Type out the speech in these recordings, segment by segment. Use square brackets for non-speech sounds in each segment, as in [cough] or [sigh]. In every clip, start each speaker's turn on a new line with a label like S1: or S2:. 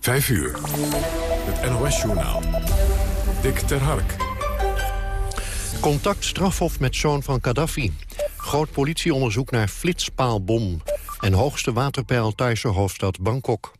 S1: 5 uur. Het NOS-journaal. Dick ter Hark.
S2: Contact strafhof met zoon van Gaddafi. Groot politieonderzoek naar flitspaalbom. En hoogste waterpeil Thaise hoofdstad Bangkok.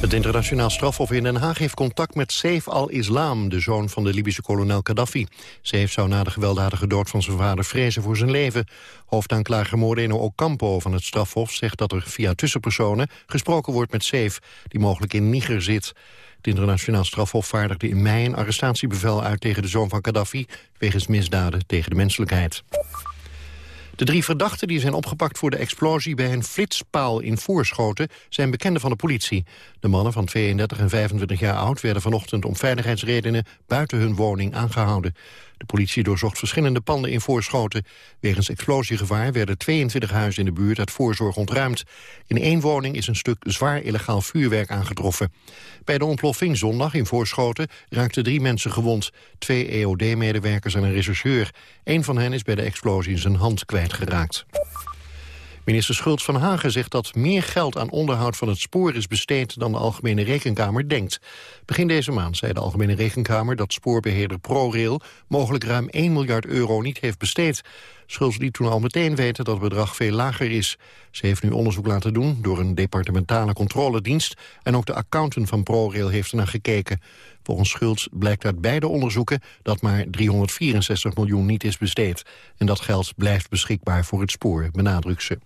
S2: Het internationaal strafhof in Den Haag heeft contact met Saif al-Islam... de zoon van de Libische kolonel Gaddafi. Saif zou na de gewelddadige dood van zijn vader vrezen voor zijn leven. Hoofdaanklager Moreno Ocampo van het strafhof zegt dat er via tussenpersonen... gesproken wordt met Saif, die mogelijk in Niger zit. Het internationaal strafhof vaardigde in mei een arrestatiebevel uit tegen de zoon van Gaddafi... wegens misdaden tegen de menselijkheid. De drie verdachten die zijn opgepakt voor de explosie bij een flitspaal in Voorschoten zijn bekenden van de politie. De mannen van 32 en 25 jaar oud werden vanochtend om veiligheidsredenen buiten hun woning aangehouden. De politie doorzocht verschillende panden in Voorschoten. Wegens explosiegevaar werden 22 huizen in de buurt uit voorzorg ontruimd. In één woning is een stuk zwaar illegaal vuurwerk aangetroffen. Bij de ontploffing zondag in Voorschoten raakten drie mensen gewond. Twee EOD-medewerkers en een rechercheur. Eén van hen is bij de explosie zijn hand kwijtgeraakt. Minister Schultz van Hagen zegt dat meer geld aan onderhoud van het spoor is besteed dan de Algemene Rekenkamer denkt. Begin deze maand zei de Algemene Rekenkamer dat spoorbeheerder ProRail mogelijk ruim 1 miljard euro niet heeft besteed. Schultz liet toen al meteen weten dat het bedrag veel lager is. Ze heeft nu onderzoek laten doen door een departementale controledienst en ook de accountant van ProRail heeft ernaar gekeken. Volgens Schultz blijkt uit beide onderzoeken dat maar 364 miljoen niet is besteed. En dat geld blijft beschikbaar voor het spoor, benadrukt ze.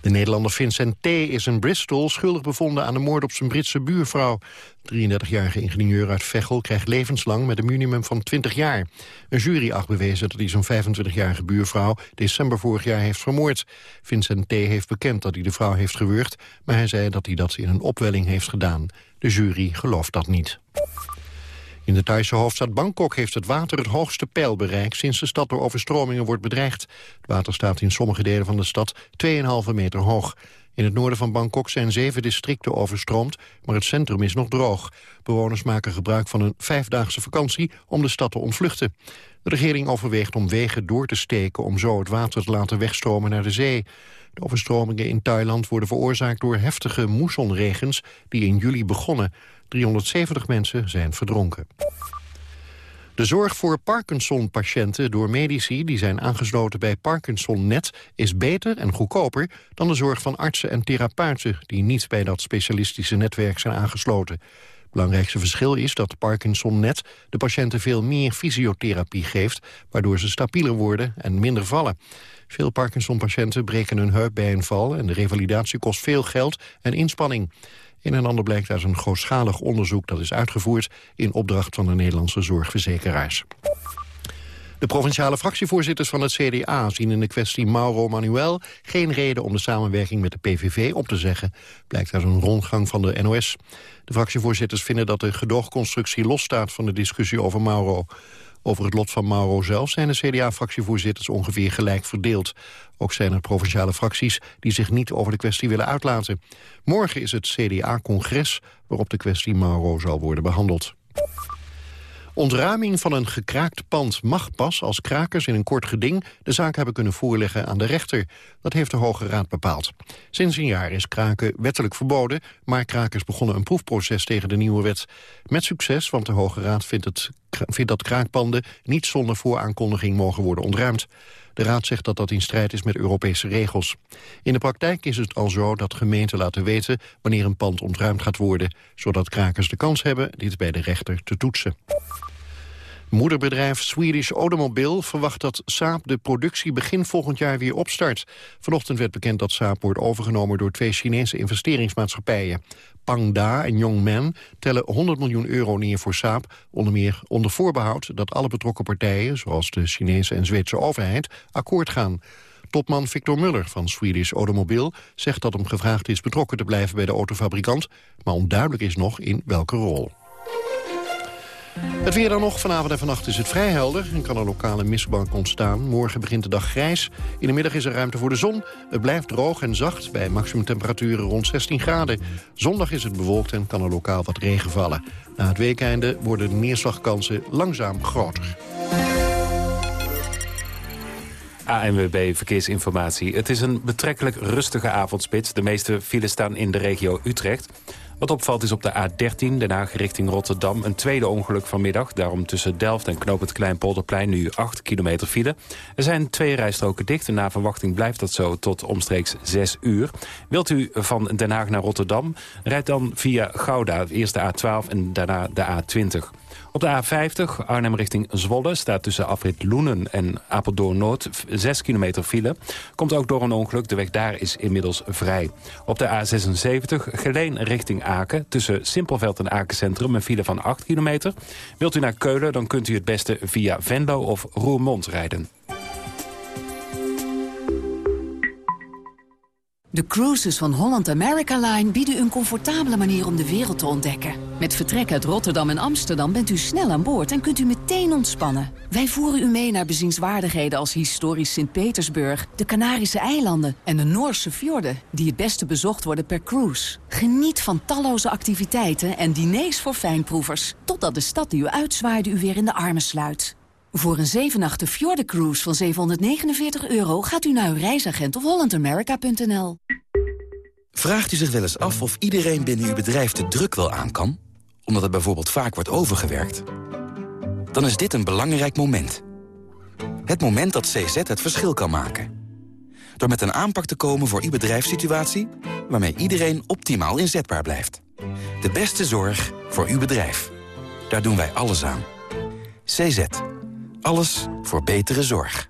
S2: De Nederlander Vincent T. is in Bristol schuldig bevonden aan de moord op zijn Britse buurvrouw. De 33-jarige ingenieur uit Veghel krijgt levenslang met een minimum van 20 jaar. Een jury acht bewezen dat hij zijn 25-jarige buurvrouw december vorig jaar heeft vermoord. Vincent T. heeft bekend dat hij de vrouw heeft gewurgd, maar hij zei dat hij dat in een opwelling heeft gedaan. De jury gelooft dat niet. In de Thaise hoofdstad Bangkok heeft het water het hoogste peil bereikt... sinds de stad door overstromingen wordt bedreigd. Het water staat in sommige delen van de stad 2,5 meter hoog. In het noorden van Bangkok zijn zeven districten overstroomd... maar het centrum is nog droog. Bewoners maken gebruik van een vijfdaagse vakantie... om de stad te ontvluchten. De regering overweegt om wegen door te steken... om zo het water te laten wegstromen naar de zee. De overstromingen in Thailand worden veroorzaakt door heftige moessonregens... die in juli begonnen. 370 mensen zijn verdronken. De zorg voor Parkinson-patiënten door medici die zijn aangesloten bij ParkinsonNet is beter en goedkoper dan de zorg van artsen en therapeuten die niet bij dat specialistische netwerk zijn aangesloten. Het belangrijkste verschil is dat ParkinsonNet de patiënten veel meer fysiotherapie geeft, waardoor ze stabieler worden en minder vallen. Veel Parkinson-patiënten breken hun heup bij een val en de revalidatie kost veel geld en inspanning. Een en ander blijkt uit een grootschalig onderzoek dat is uitgevoerd in opdracht van de Nederlandse zorgverzekeraars. De provinciale fractievoorzitters van het CDA zien in de kwestie Mauro Manuel geen reden om de samenwerking met de PVV op te zeggen, blijkt uit een rondgang van de NOS. De fractievoorzitters vinden dat de gedoogconstructie losstaat van de discussie over Mauro. Over het lot van Mauro zelf zijn de CDA-fractievoorzitters ongeveer gelijk verdeeld. Ook zijn er provinciale fracties die zich niet over de kwestie willen uitlaten. Morgen is het CDA-congres waarop de kwestie Mauro zal worden behandeld. Ontruiming van een gekraakt pand mag pas als krakers in een kort geding de zaak hebben kunnen voorleggen aan de rechter. Dat heeft de Hoge Raad bepaald. Sinds een jaar is kraken wettelijk verboden, maar krakers begonnen een proefproces tegen de nieuwe wet. Met succes, want de Hoge Raad vindt, het, vindt dat kraakpanden niet zonder vooraankondiging mogen worden ontruimd. De Raad zegt dat dat in strijd is met Europese regels. In de praktijk is het al zo dat gemeenten laten weten wanneer een pand ontruimd gaat worden, zodat krakers de kans hebben dit bij de rechter te toetsen. Moederbedrijf Swedish Automobile verwacht dat Saab de productie begin volgend jaar weer opstart. Vanochtend werd bekend dat Saab wordt overgenomen door twee Chinese investeringsmaatschappijen. Pangda en Yongman tellen 100 miljoen euro neer voor Saab, onder meer onder voorbehoud dat alle betrokken partijen, zoals de Chinese en Zweedse overheid, akkoord gaan. Topman Victor Muller van Swedish Automobile zegt dat hem gevraagd is betrokken te blijven bij de autofabrikant, maar onduidelijk is nog in welke rol. Het weer dan nog. Vanavond en vannacht is het vrij helder en kan een lokale mistbank ontstaan. Morgen begint de dag grijs. In de middag is er ruimte voor de zon. Het blijft droog en zacht bij maximumtemperaturen rond 16 graden. Zondag is het bewolkt en kan er lokaal wat regen vallen. Na het weekeinde worden de neerslagkansen langzaam groter.
S3: ANWB Verkeersinformatie. Het is een betrekkelijk rustige avondspits. De meeste files staan in de regio Utrecht. Wat opvalt is op de A13, Den Haag richting Rotterdam... een tweede ongeluk vanmiddag. Daarom tussen Delft en Knoop het Kleinpolderplein nu 8 kilometer file. Er zijn twee rijstroken dicht en na verwachting blijft dat zo tot omstreeks 6 uur. Wilt u van Den Haag naar Rotterdam? Rijd dan via Gouda, eerst de A12 en daarna de A20. Op de A50 Arnhem richting Zwolle staat tussen afrit Loenen en Apeldoorn-Noord 6 kilometer file. Komt ook door een ongeluk, de weg daar is inmiddels vrij. Op de A76 Geleen richting Aken tussen Simpelveld en Aken Centrum een file van 8 kilometer. Wilt u naar Keulen, dan kunt u het beste via Venlo of Roermond rijden.
S4: De cruises van Holland America Line bieden een comfortabele manier om de wereld te ontdekken. Met vertrek uit Rotterdam en Amsterdam bent u snel aan boord en kunt u meteen ontspannen. Wij voeren u mee naar bezienswaardigheden als historisch Sint-Petersburg, de Canarische eilanden en de Noorse fjorden, die het beste bezocht worden per cruise. Geniet van talloze activiteiten en diners voor fijnproevers, totdat de stad die u uitzwaaide u weer in de armen sluit. Voor een 7 nachten Cruise van 749 euro gaat u naar uw reisagent of hollandamerica.nl.
S5: Vraagt u zich wel eens af of iedereen binnen uw bedrijf de druk wel aan kan? Omdat het bijvoorbeeld vaak wordt overgewerkt? Dan is dit een belangrijk moment. Het moment dat CZ het verschil kan maken. Door met een aanpak te komen voor uw bedrijfssituatie... waarmee iedereen optimaal inzetbaar blijft. De beste zorg voor uw bedrijf. Daar doen wij alles aan. CZ. Alles voor betere zorg.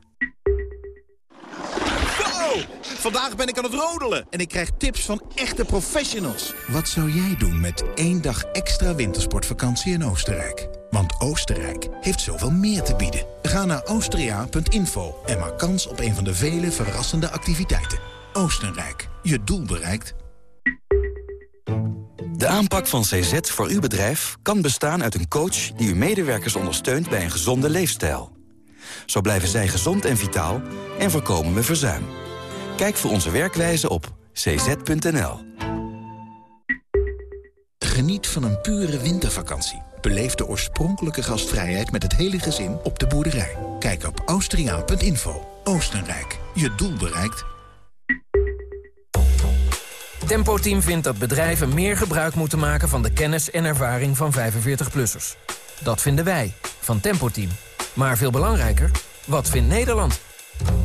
S6: Vandaag ben ik aan het rodelen en ik krijg tips van echte professionals. Wat zou jij doen met één dag extra wintersportvakantie in Oostenrijk? Want Oostenrijk heeft zoveel meer te bieden. Ga naar austria.info en maak kans op een van de vele verrassende activiteiten. Oostenrijk, je doel bereikt.
S5: De aanpak van CZ voor uw bedrijf kan bestaan uit een coach... die uw medewerkers ondersteunt bij een gezonde leefstijl. Zo blijven zij gezond en vitaal en voorkomen we verzuim. Kijk voor onze werkwijze op cz.nl.
S6: Geniet van een pure wintervakantie. Beleef de oorspronkelijke gastvrijheid met het hele gezin op de boerderij. Kijk op austriaan.info. Oostenrijk, je doel bereikt.
S7: Tempo Team vindt dat bedrijven meer gebruik moeten maken van de kennis en ervaring van 45-plussers. Dat vinden wij, van Tempo Team. Maar veel belangrijker, wat vindt Nederland?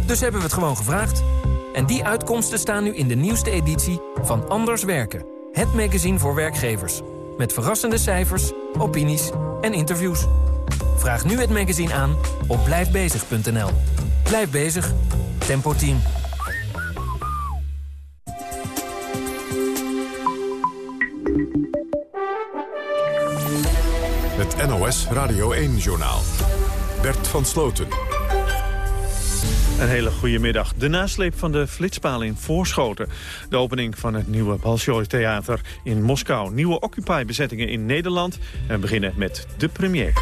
S7: Dus hebben we het gewoon gevraagd. En die uitkomsten staan nu in de nieuwste editie van Anders Werken. Het magazine voor werkgevers. Met verrassende cijfers, opinies en interviews. Vraag nu het magazine aan op blijfbezig.nl. Blijf bezig. Tempo Team.
S1: Het NOS Radio 1-journaal. Bert van Sloten.
S8: Een hele goede middag. De nasleep van de flitspaal in Voorschoten. De opening van het nieuwe Bolshoi Theater in Moskou. Nieuwe Occupy-bezettingen in Nederland. En we beginnen met de premier.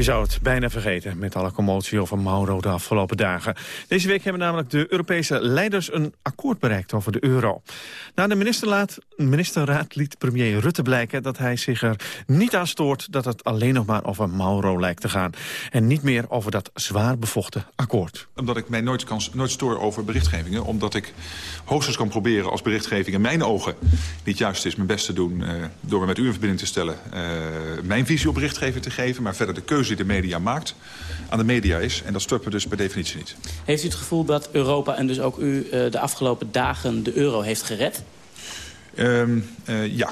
S8: Je zou het bijna vergeten met alle commotie over Mauro de afgelopen dagen. Deze week hebben namelijk de Europese leiders een akkoord bereikt over de euro. Na de ministerraad, ministerraad liet premier Rutte blijken dat hij zich er niet aan stoort... dat het alleen nog maar over Mauro lijkt te gaan. En niet meer over dat zwaar bevochten akkoord.
S9: Omdat ik mij nooit, kan, nooit stoor over berichtgevingen. Omdat ik hoogstens kan proberen als berichtgeving in mijn ogen niet juist is... mijn best te doen uh, door me met u in verbinding te stellen... Uh, mijn visie op berichtgeving te geven, maar verder de keuze die de media maakt aan de media is. En dat stoppen we dus per definitie niet.
S10: Heeft u het gevoel dat Europa en dus ook u uh, de afgelopen dagen de euro heeft gered?
S9: Um, uh, ja.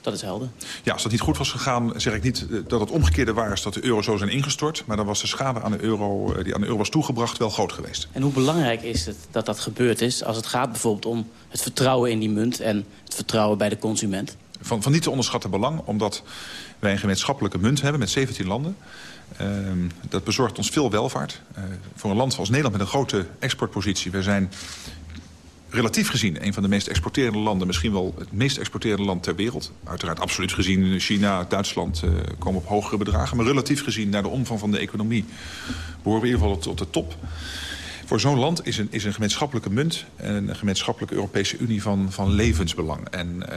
S10: Dat is helder.
S9: Ja, als dat niet goed was gegaan, zeg ik niet dat het omgekeerde waar is dat de euro zo zijn ingestort. Maar dan was de schade aan de euro, die aan de euro was toegebracht wel groot geweest.
S10: En hoe belangrijk is het dat dat gebeurd is als het gaat bijvoorbeeld om het vertrouwen in die munt en het vertrouwen bij de consument?
S9: Van, van niet te onderschatten belang, omdat wij een gemeenschappelijke munt hebben met 17 landen. Uh, dat bezorgt ons veel welvaart. Uh, voor een land als Nederland met een grote exportpositie. We zijn relatief gezien een van de meest exporterende landen. Misschien wel het meest exporterende land ter wereld. Uiteraard absoluut gezien China, Duitsland uh, komen op hogere bedragen. Maar relatief gezien naar de omvang van de economie behoren we in ieder geval tot de top. Voor zo'n land is een, is een gemeenschappelijke munt... en een gemeenschappelijke Europese Unie van, van levensbelang. En uh,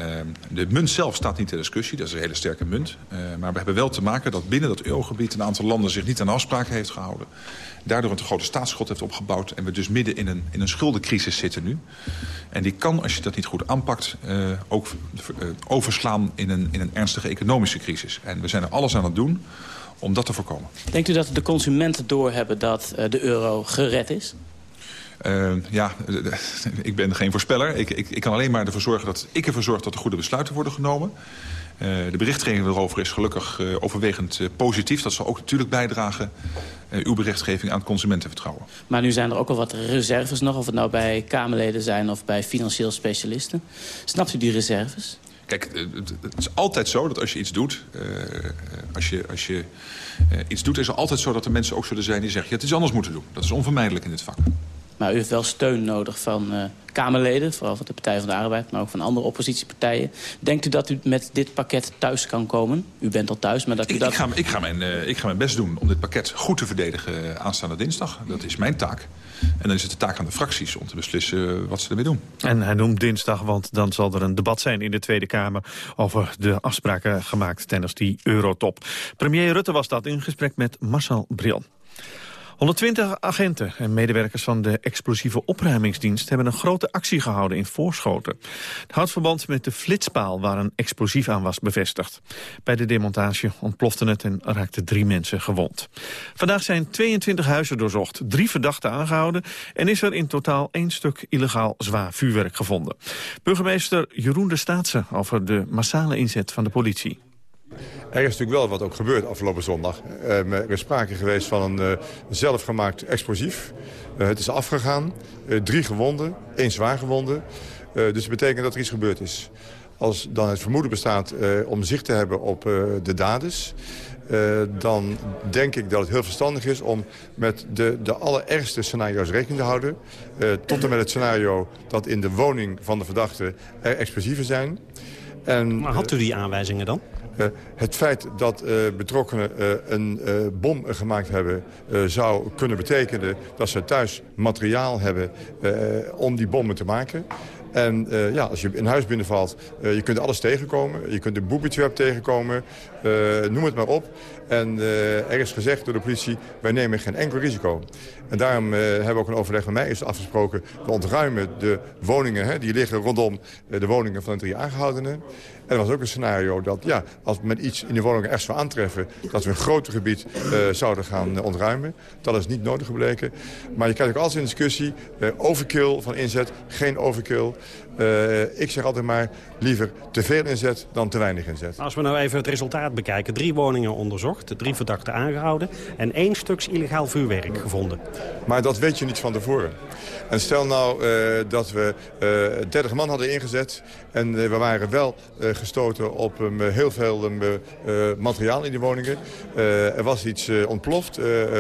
S9: de munt zelf staat niet ter discussie, dat is een hele sterke munt. Uh, maar we hebben wel te maken dat binnen dat eurogebied... een aantal landen zich niet aan afspraken heeft gehouden. Daardoor een te grote staatsschot heeft opgebouwd... en we dus midden in een, in een schuldencrisis zitten nu. En die kan, als je dat niet goed aanpakt... Uh, ook overslaan in een, in een ernstige economische crisis. En we zijn er alles aan het doen om dat te voorkomen.
S10: Denkt u dat de consumenten doorhebben dat de euro gered is?
S9: Uh, ja, ik ben geen voorspeller. Ik, ik, ik kan alleen maar ervoor zorgen dat ik ervoor zorg dat er goede besluiten worden genomen. Uh, de berichtgeving erover is gelukkig uh, overwegend positief. Dat zal ook natuurlijk bijdragen, uw berichtgeving, aan het consumentenvertrouwen.
S10: Maar nu zijn er ook al wat reserves nog, of het nou bij Kamerleden zijn of bij financieel specialisten. Snapt u die reserves?
S9: Kijk, het is altijd zo dat als je iets doet... Uh, als je, als je uh, iets doet, is het altijd zo dat er mensen ook zullen zijn die zeggen... je had iets anders moeten doen. Dat is onvermijdelijk in dit vak.
S10: Maar u heeft wel steun nodig van uh, Kamerleden, vooral van de Partij van de Arbeid... maar ook van andere oppositiepartijen. Denkt u dat u met dit pakket thuis kan komen? U bent al thuis, maar dat u
S9: ik,
S10: dat...
S9: Ik ga, ik, ga mijn, uh, ik ga mijn best doen om dit pakket goed te verdedigen aanstaande dinsdag. Dat is mijn taak. En dan is het de taak aan de fracties om te beslissen wat ze ermee doen.
S8: En hij noemt dinsdag, want dan zal er een debat zijn in de Tweede Kamer... over de afspraken gemaakt tijdens die eurotop. Premier Rutte was dat in gesprek met Marcel Bril. 120 agenten en medewerkers van de explosieve opruimingsdienst... hebben een grote actie gehouden in Voorschoten. Het houdt verband met de flitspaal waar een explosief aan was bevestigd. Bij de demontage ontplofte het en raakten drie mensen gewond. Vandaag zijn 22 huizen doorzocht, drie verdachten aangehouden... en is er in totaal één stuk illegaal zwaar vuurwerk gevonden. Burgemeester Jeroen de Staatse over de massale inzet van de politie.
S11: Er is natuurlijk wel wat ook gebeurd afgelopen zondag. er is sprake geweest van een uh, zelfgemaakt explosief. Uh, het is afgegaan. Uh, drie gewonden, één zwaar gewonden. dus dat betekent dat er iets gebeurd is. Als dan het vermoeden bestaat om zicht te hebben op de daders... dan denk ik dat het heel verstandig is om met de, de allerergste scenario's rekening te houden. tot en met het scenario dat in de woning van de verdachte er explosieven zijn.
S12: En, maar had u die aanwijzingen dan?
S11: Uh, het feit dat uh, betrokkenen uh, een bom gemaakt hebben... zou kunnen betekenen dat ze thuis materiaal hebben om die bommen te maken. En ja, als je in huis binnenvalt, je kunt alles tegenkomen. Je kunt een booby-trap tegenkomen, noem het maar op. En er is gezegd door de politie, wij nemen geen enkel risico. En daarom hebben we ook een overleg met mij is afgesproken... we ontruimen de woningen, hè, die liggen rondom de woningen van de drie aangehoudenen. En er was ook een scenario dat, ja, als we met iets in de woningen echt zou aantreffen... dat we een groter gebied zouden gaan ontruimen. Dat is niet nodig gebleken. Maar je krijgt ook altijd in discussie, overkill van inzet, geen overkill... Uh, ik zeg altijd maar liever te veel inzet dan te weinig inzet.
S12: Als we nou even het resultaat bekijken. Drie woningen onderzocht, drie verdachten aangehouden... en één stuks illegaal vuurwerk gevonden.
S11: Maar dat weet je niet van tevoren. En stel nou uh, dat we uh, 30 man hadden ingezet... en we waren wel gestoten op um, heel veel um, materiaal in die woningen. er was iets ontploft,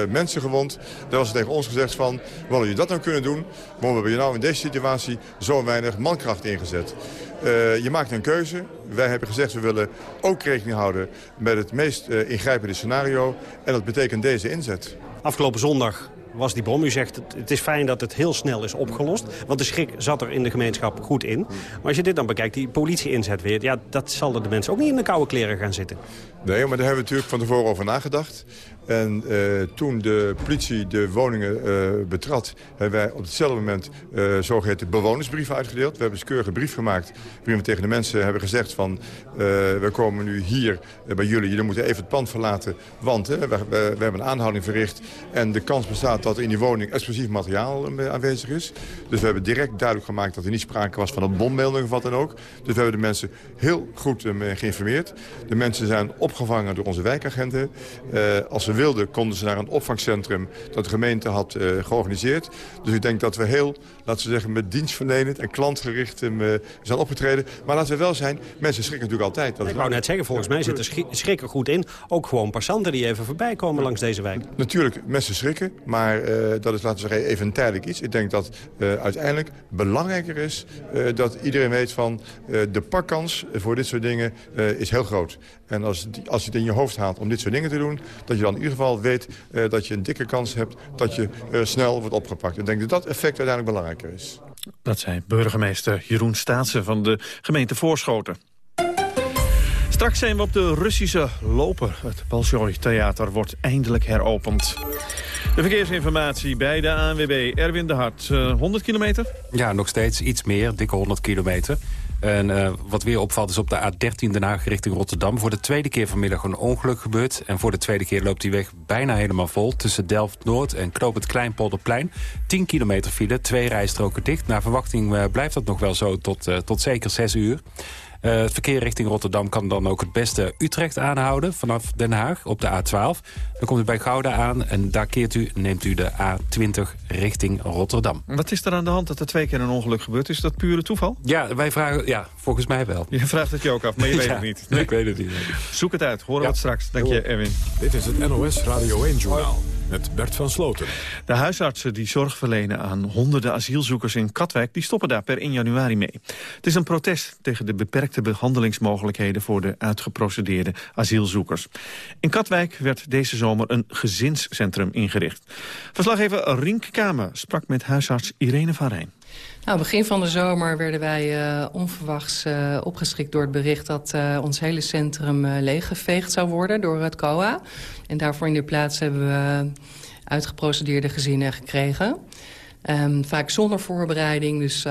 S11: mensen gewond. Daar was tegen ons gezegd van... wat jullie dat nou kunnen doen? Maar we hebben je nou in deze situatie zo weinig mankracht ingezet. Uh, je maakt een keuze. Wij hebben gezegd we willen ook rekening houden met het meest uh, ingrijpende scenario. En dat betekent deze inzet.
S12: Afgelopen zondag was die bom. U zegt het, het is fijn dat het heel snel is opgelost. Want de schrik zat er in de gemeenschap goed in. Maar als je dit dan bekijkt, die politie-inzet weer... Ja, dat zal de mensen ook niet in de koude kleren gaan zitten.
S11: Nee, maar daar hebben we natuurlijk van tevoren over nagedacht. En uh, toen de politie de woningen uh, betrad... hebben wij op hetzelfde moment uh, zogeheten bewonersbrieven uitgedeeld. We hebben een keurige brief gemaakt... waarin we tegen de mensen hebben gezegd van... we komen nu hier bij jullie, jullie moeten even het pand verlaten... want we, we, we, hebben een aanhouding verricht... en de kans bestaat dat in die woning explosief materiaal aanwezig is. Dus we hebben direct duidelijk gemaakt dat er niet sprake was van een bommelding of wat dan ook. Dus we hebben de mensen heel goed geïnformeerd. De mensen zijn opgevangen door onze wijkagenten. als ze wilden, konden ze naar een opvangcentrum dat de gemeente had uh, georganiseerd. Dus ik denk dat we heel, laten we zeggen, met dienstverlenend en klantgericht uh, zijn opgetreden. Maar laten we wel zijn, mensen schrikken natuurlijk altijd. Dat
S12: ik wou net zeggen, volgens mij zitten schrikken goed in. Ook gewoon passanten die even voorbij komen langs deze wijk.
S11: Natuurlijk, mensen schrikken, maar dat is, laten we zeggen, even een tijdelijk iets. Ik denk dat uiteindelijk belangrijker is dat iedereen weet van... de pakkans voor dit soort dingen is heel groot. En als, als je het in je hoofd haalt om dit soort dingen te doen... dat je dan in ieder geval weet dat je een dikke kans hebt... dat je snel wordt opgepakt. Ik denk dat dat effect uiteindelijk belangrijker is.
S8: Dat zei burgemeester Jeroen Staatsen van de gemeente Voorschoten. Straks zijn we op de Russische loper. Het Bolshoi Theater wordt eindelijk heropend. De verkeersinformatie bij de ANWB. Erwin de Hart, 100 eh, kilometer?
S3: Ja, nog steeds iets meer, dikke 100 kilometer. En uh, wat weer opvalt is op de A13 Den Haag richting Rotterdam. Voor de tweede keer vanmiddag een ongeluk gebeurd. En voor de tweede keer loopt die weg bijna helemaal vol. Tussen Delft-Noord en Knoop het Kleinpolderplein. 10 kilometer file, twee rijstroken dicht. Naar verwachting uh, blijft dat nog wel zo tot, uh, tot zeker 6 uur. Uh, het verkeer richting Rotterdam kan dan ook het beste Utrecht aanhouden... vanaf Den Haag op de A12. Dan komt u bij Gouda aan en daar keert u, neemt u de A20 richting Rotterdam.
S8: Wat is er aan de hand dat er twee keer een ongeluk gebeurt? Is dat pure toeval?
S3: Ja, wij vragen, ja volgens mij wel.
S8: Je vraagt het je ook af, maar je [laughs] weet het niet.
S3: Nee? Ik weet het niet.
S8: Zoek het uit, horen we het straks. Dank je, Erwin.
S1: Dit is het NOS Radio 1-journaal met Bert van Sloten.
S8: De huisartsen die zorg verlenen aan honderden asielzoekers in Katwijk... die stoppen daar per 1 januari mee. Het is een protest tegen de beperkte behandelingsmogelijkheden... voor de uitgeprocedeerde asielzoekers. In Katwijk werd deze zomer een gezinscentrum ingericht. Verslaggever Rink Kamer sprak met huisarts Irene van Rijn.
S13: Nou, begin van de zomer werden wij uh, onverwachts uh, opgeschrikt door het bericht... dat uh, ons hele centrum leeggeveegd zou worden door het COA. En daarvoor in de plaats hebben we uitgeprocedeerde gezinnen gekregen. Um, vaak zonder voorbereiding, dus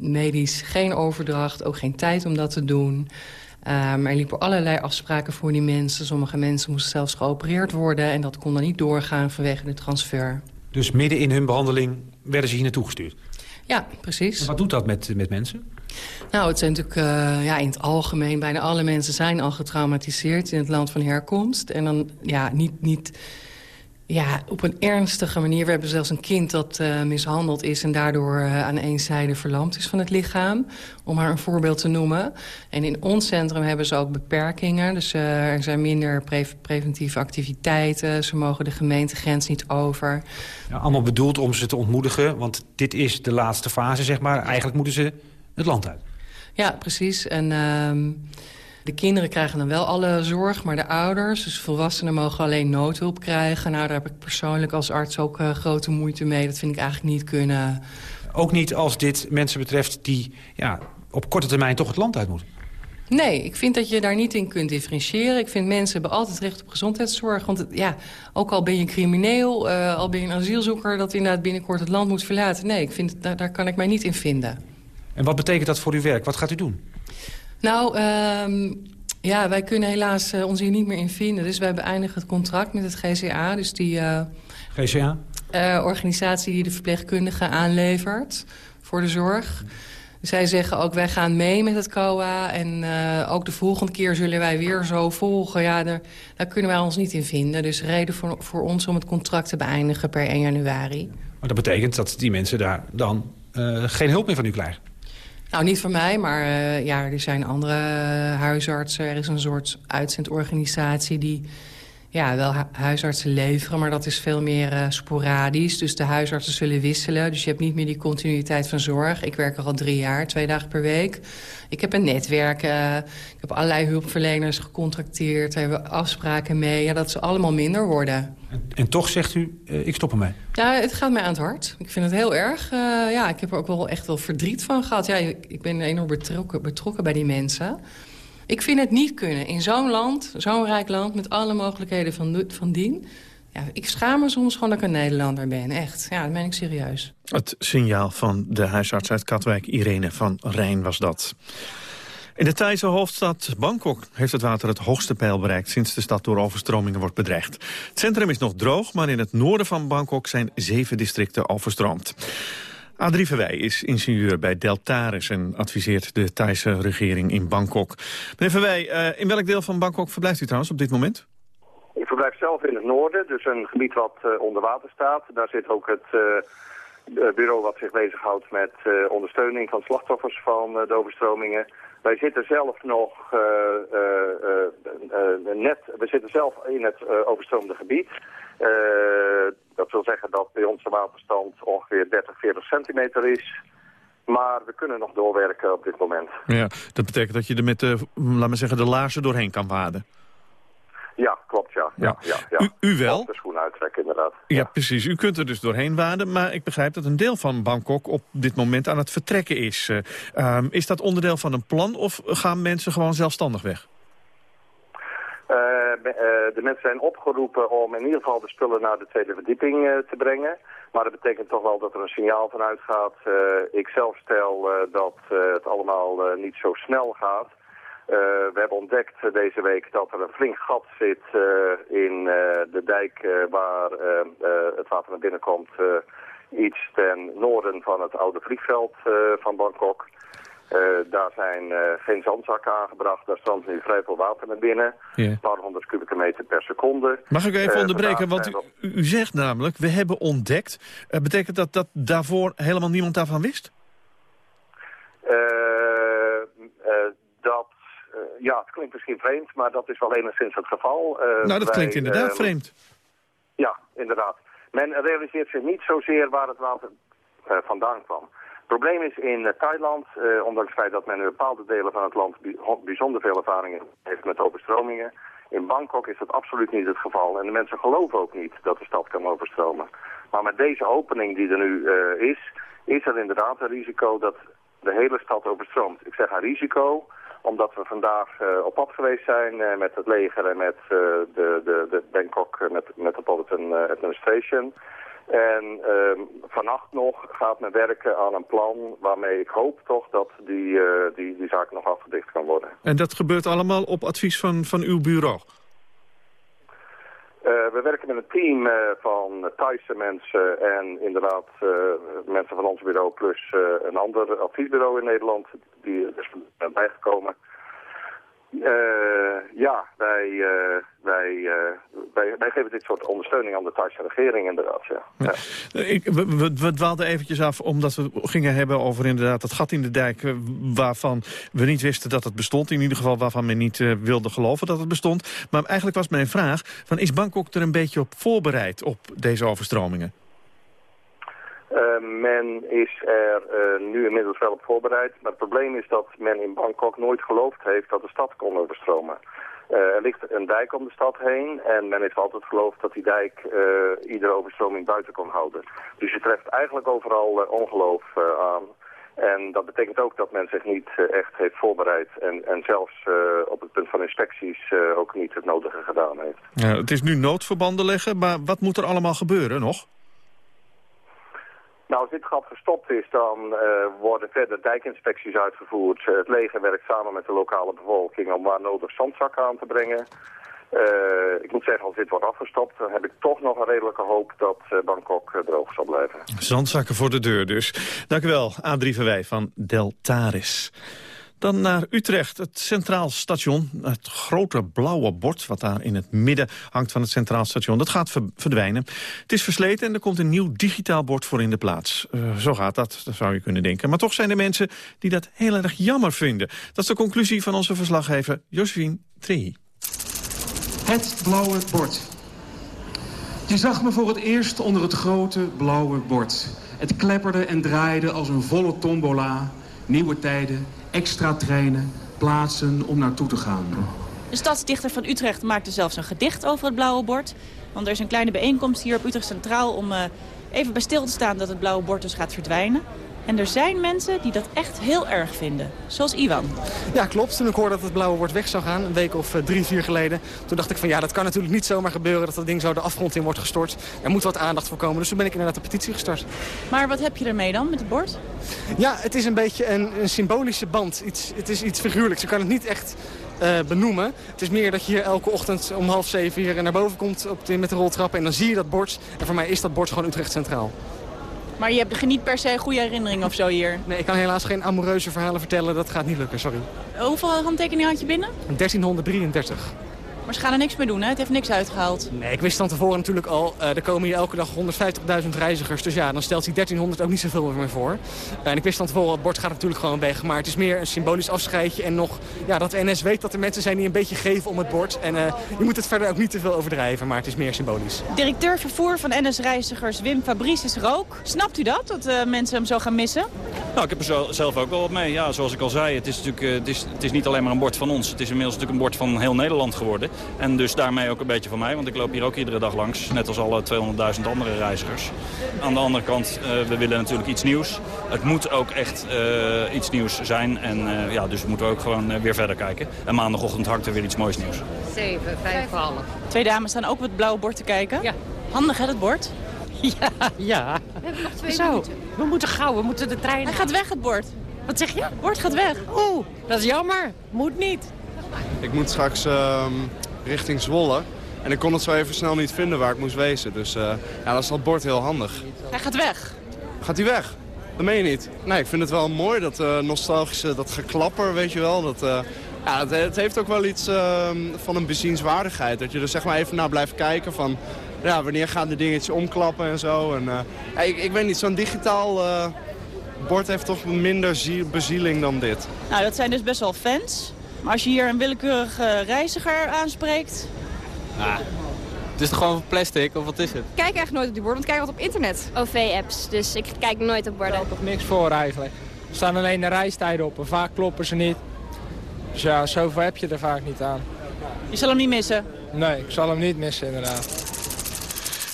S13: medisch geen overdracht, ook geen tijd om dat te doen... Um, er liepen allerlei afspraken voor die mensen. Sommige mensen moesten zelfs geopereerd worden... en dat kon dan niet doorgaan vanwege de transfer.
S14: Dus midden in hun behandeling werden ze hier naartoe gestuurd?
S13: Ja, precies.
S14: En wat doet dat met, met mensen?
S13: Nou, het zijn natuurlijk uh, ja, in het algemeen... bijna alle mensen zijn al getraumatiseerd in het land van herkomst. En dan ja, niet... niet ja, op een ernstige manier. We hebben zelfs een kind dat uh, mishandeld is... en daardoor uh, aan één zijde verlamd is van het lichaam. Om maar een voorbeeld te noemen. En in ons centrum hebben ze ook beperkingen. Dus uh, er zijn minder pre preventieve activiteiten. Ze mogen de gemeentegrens niet over.
S14: Ja, allemaal bedoeld om ze te ontmoedigen. Want dit is de laatste fase, zeg maar. Eigenlijk moeten ze het land uit.
S13: Ja, precies. En... De kinderen krijgen dan wel alle zorg, maar de ouders... dus volwassenen mogen alleen noodhulp krijgen. Nou, daar heb ik persoonlijk als arts ook uh, grote moeite mee. Dat vind ik eigenlijk niet kunnen.
S14: Ook niet als dit mensen betreft die ja, op korte termijn toch het land uit moeten?
S13: Nee, ik vind dat je daar niet in kunt differentiëren. Ik vind mensen hebben altijd recht op gezondheidszorg. Want het, ja, ook al ben je crimineel, uh, al ben je een asielzoeker... dat inderdaad binnenkort het land moet verlaten. Nee, ik vind, daar, daar kan ik mij niet in vinden.
S14: En wat betekent dat voor uw werk? Wat gaat u doen?
S13: Nou, um, ja, wij kunnen helaas uh, ons hier niet meer in vinden. Dus wij beëindigen het contract met het GCA. Dus die uh,
S14: GCA?
S13: Uh, organisatie die de verpleegkundigen aanlevert voor de zorg. Zij zeggen ook, wij gaan mee met het COA. En ook de volgende keer zullen wij weer zo volgen. Ja, daar, daar kunnen wij ons niet in vinden. Dus reden voor, voor ons om het contract te beëindigen per 1 januari.
S14: Maar dat betekent dat die mensen daar dan geen hulp meer van u krijgen?
S13: Nou, niet voor mij, maar uh, ja, er zijn andere uh, huisartsen. Er is een soort uitzendorganisatie die ja, wel hu huisartsen leveren... maar dat is veel meer uh, sporadisch. Dus de huisartsen zullen wisselen. Dus je hebt niet meer die continuïteit van zorg. Ik werk er al drie jaar, twee dagen per week. Ik heb een netwerk. Uh, ik heb allerlei hulpverleners gecontracteerd. Daar hebben we afspraken mee. Ja, dat ze allemaal minder worden.
S14: En, en toch zegt u, uh, ik stop ermee?
S13: Ja, het gaat mij aan het hart. Ik vind het heel erg. Ja, ik heb er ook wel echt wel verdriet van gehad. Ja, ik ben enorm betrokken, betrokken bij die mensen. Ik vind het niet kunnen in zo'n land, zo'n rijk land... met alle mogelijkheden van, van dien... Ja, ik schaam me soms gewoon dat ik een Nederlander ben, echt. Ja, dat ben ik serieus.
S8: Het signaal van de huisarts uit Katwijk, Irene van Rijn, was dat. In de Thaise hoofdstad Bangkok heeft het water het hoogste peil bereikt... sinds de stad door overstromingen wordt bedreigd. Het centrum is nog droog, maar in het noorden van Bangkok zijn zeven districten overstroomd. Adrie Verwij is ingenieur bij Deltaris en adviseert de Thaise regering in Bangkok. Meneer Verwij, uh, in welk deel van Bangkok verblijft u trouwens op dit moment?
S15: Ik verblijf zelf in het noorden, dus een gebied wat uh, onder water staat. Daar zit ook het uh, bureau wat zich bezighoudt met ondersteuning van slachtoffers van de overstromingen. Wij zitten zelf nog net, we zitten zelf in het overstroomde gebied. Dat wil zeggen dat bij ons de waterstand ongeveer 30, 40 centimeter is. Maar we kunnen nog doorwerken op dit moment.
S8: Ja, dat betekent dat je er met de, laat maar zeggen, de laarzen doorheen kan waden.
S15: Ja, klopt, ja. ja. ja, ja.
S8: U, u wel?
S15: Of de schoen uittrekken, inderdaad.
S8: Ja, precies. U kunt er dus doorheen waden, maar ik begrijp dat een deel van Bangkok op dit moment aan het vertrekken is. Uh, is dat onderdeel van een plan of gaan mensen gewoon zelfstandig weg?
S15: Uh, de mensen zijn opgeroepen om in ieder geval de spullen naar de tweede verdieping uh, te brengen. Maar dat betekent toch wel dat er een signaal van uitgaat. Uh, ik zelf stel dat het allemaal niet zo snel gaat. we hebben ontdekt deze week dat er een flink gat zit in de dijk waar het water naar binnen komt. iets ten noorden van het oude vliegveld van Bangkok. Uh, daar zijn uh, geen zandzakken aangebracht. Daar strandt nu vrij veel water naar binnen.
S8: Yeah.
S15: Een paar honderd kubieke meter per seconde.
S8: Mag ik even
S15: uh,
S8: onderbreken? Want u, u, zegt namelijk, we hebben ontdekt. betekent dat dat daarvoor helemaal niemand daarvan wist?
S15: dat, ja, het klinkt misschien vreemd, maar dat is wel enigszins het geval.
S8: nou, dat wij, klinkt inderdaad vreemd.
S15: Ja, inderdaad. Men realiseert zich niet zozeer waar het water vandaan kwam. Het probleem is in uh, Thailand, ondanks het feit dat men in bepaalde delen van het land bijzonder veel ervaring heeft met overstromingen. In Bangkok is dat absoluut niet het geval. En de mensen geloven ook niet dat de stad kan overstromen. Maar met deze opening die er nu uh, is, is er inderdaad een risico dat de hele stad overstroomt. Ik zeg een risico, omdat we vandaag op pad geweest zijn met het leger en met de, de, de Bangkok Metropolitan Administration. En uh, vannacht nog gaat men werken aan een plan waarmee ik hoop toch dat die, uh, die, die zaak nog afgedicht kan worden.
S8: En dat gebeurt allemaal op advies van, van uw bureau?
S15: Uh, we werken met een team uh, van Thaise mensen en inderdaad mensen van ons bureau plus een ander adviesbureau in Nederland. Die is er bijgekomen. Uh, ja, wij, uh, wij, uh, wij, wij, geven dit soort ondersteuning aan de Thaise regering inderdaad. Ja. ja.
S8: Ik, we, we, we, dwaalden eventjes af omdat we gingen hebben over inderdaad het gat in de dijk... waarvan we niet wisten dat het bestond. In ieder geval waarvan men niet wilde geloven dat het bestond. Maar eigenlijk was mijn vraag, van, is Bangkok er een beetje op voorbereid op deze overstromingen?
S15: Uh, men is er uh, nu inmiddels wel op voorbereid. Maar het probleem is dat men in Bangkok nooit geloofd heeft dat de stad kon overstromen. Uh, er ligt een dijk om de stad heen en men heeft altijd geloofd dat die dijk iedere overstroming buiten kon houden. Dus je treft eigenlijk overal ongeloof aan. En dat betekent ook dat men zich niet echt heeft voorbereid en, en zelfs op het punt van inspecties ook niet het nodige gedaan heeft.
S8: Ja, het is nu noodverbanden leggen, maar wat moet er allemaal gebeuren nog?
S15: Nou, als dit gat gestopt is, dan uh, worden verder dijkinspecties uitgevoerd. Uh, het leger werkt samen met de lokale bevolking om waar nodig zandzakken aan te brengen. Uh, ik moet zeggen, als dit wordt afgestopt, dan heb ik toch nog een redelijke hoop dat Bangkok droog zal blijven.
S8: Zandzakken voor de deur dus. Dank u wel, Adrie Verwij van Deltaris. Dan naar Utrecht, het Centraal Station. Het grote blauwe bord wat daar in het midden hangt van het Centraal Station. Dat gaat verdwijnen. Het is versleten en er komt een nieuw digitaal bord voor in de plaats. Uh, zo gaat dat, dat zou je kunnen denken. Maar toch zijn er mensen die dat heel erg jammer vinden. Dat is de conclusie van onze verslaggever Josephine Trehi.
S16: Het blauwe bord. Je zag me voor het eerst onder het grote blauwe bord. Het klepperde en draaide als een volle tombola. Nieuwe tijden, extra treinen, plaatsen om naartoe te gaan.
S17: De stadsdichter van Utrecht maakte zelfs een gedicht over het blauwe bord. Want er is een kleine bijeenkomst hier op Utrecht Centraal om uh, even bij stil te staan dat het blauwe bord dus gaat verdwijnen. En er zijn mensen die dat echt heel erg vinden. Zoals Iwan.
S18: Ja, klopt. Toen ik hoorde dat het blauwe bord weg zou gaan, een week of uh, drie, vier geleden... toen dacht ik van ja, dat kan natuurlijk niet zomaar gebeuren... dat dat ding zo de afgrond in wordt gestort. Er moet wat aandacht voor komen. Dus toen ben ik inderdaad een petitie gestart.
S17: Maar wat heb je ermee dan, met het bord?
S18: Ja, het is een beetje een, een symbolische band. Iets, het is iets figuurlijks. Je kan het niet echt uh, benoemen. Het is meer dat je hier elke ochtend om half zeven hier naar boven komt op de, met de roltrappen... en dan zie je dat bord. En voor mij is dat bord gewoon Utrecht Centraal.
S17: Maar je hebt niet per se goede herinneringen of zo hier?
S18: Nee, ik kan helaas geen amoureuze verhalen vertellen. Dat gaat niet lukken, sorry.
S17: Hoeveel handtekeningen had je binnen?
S18: 1333.
S17: Maar ze gaan er niks mee doen, hè? Het heeft niks uitgehaald.
S18: Nee, ik wist van tevoren natuurlijk al, uh, er komen hier elke dag 150.000 reizigers. Dus ja, dan stelt die 1300 ook niet zoveel meer voor. Uh, en ik wist van tevoren, het bord gaat natuurlijk gewoon weg. Maar het is meer een symbolisch afscheidje. En nog, ja, dat de NS weet dat er mensen zijn die een beetje geven om het bord. En uh, je moet het verder ook niet te veel overdrijven, maar het is meer symbolisch.
S17: Directeur vervoer van NS-reizigers Wim Fabrice is rook. Snapt u dat, dat mensen hem zo gaan missen?
S19: Nou, ik heb er zelf ook wel wat mee. Ja, zoals ik al zei, het is natuurlijk het is, het is niet alleen maar een bord van ons. Het is inmiddels natuurlijk een bord van heel Nederland geworden. En dus daarmee ook een beetje van mij, want ik loop hier ook iedere dag langs. Net als alle 200.000 andere reizigers. Aan de andere kant, uh, we willen natuurlijk iets nieuws. Het moet ook echt uh, iets nieuws zijn. En uh, ja, dus moeten we ook gewoon weer verder kijken. En maandagochtend hangt er weer iets moois nieuws.
S20: 7, 5 voor half.
S17: Twee dames staan ook op het blauwe bord te kijken. Ja. Handig hè, het bord? [laughs]
S20: Ja, ja. We hebben nog twee Zo. minuten. We moeten gauw, we moeten de trein
S17: Hij gaat weg, het bord.
S20: Wat zeg je? Het
S17: bord gaat weg.
S20: Oeh, dat is jammer. Moet niet.
S21: Ik moet straks uh, richting Zwolle. En ik kon het zo even snel niet vinden waar ik moest wezen. Dus uh, ja, dat is dat bord heel handig.
S17: Hij gaat weg.
S21: Gaat hij weg? Dat meen je niet. Nee, ik vind het wel mooi, dat uh, nostalgische, dat geklapper, weet je wel. Dat, uh, ja, het, het, heeft ook wel iets ehm, van een bezienswaardigheid. Dat je er zeg maar even naar blijft kijken van... Ja, wanneer gaan de dingetjes omklappen en zo. En, ja, ik, ik weet niet, zo'n digitaal bord heeft toch minder bezieling dan dit.
S17: Nou, dat zijn dus best wel fans. Maar als je hier een willekeurige reiziger aanspreekt...
S22: Ah, het is toch gewoon plastic, of wat is het?
S23: Ik kijk echt nooit op die borden, want ik kijk altijd op internet. OV-apps, dus ik kijk nooit op borden.
S24: Er toch niks voor eigenlijk. Er staan alleen de reistijden op en vaak kloppen ze niet. Dus ja, zoveel heb je er vaak niet aan.
S17: Je zal hem niet missen?
S24: Nee, ik zal hem niet missen inderdaad.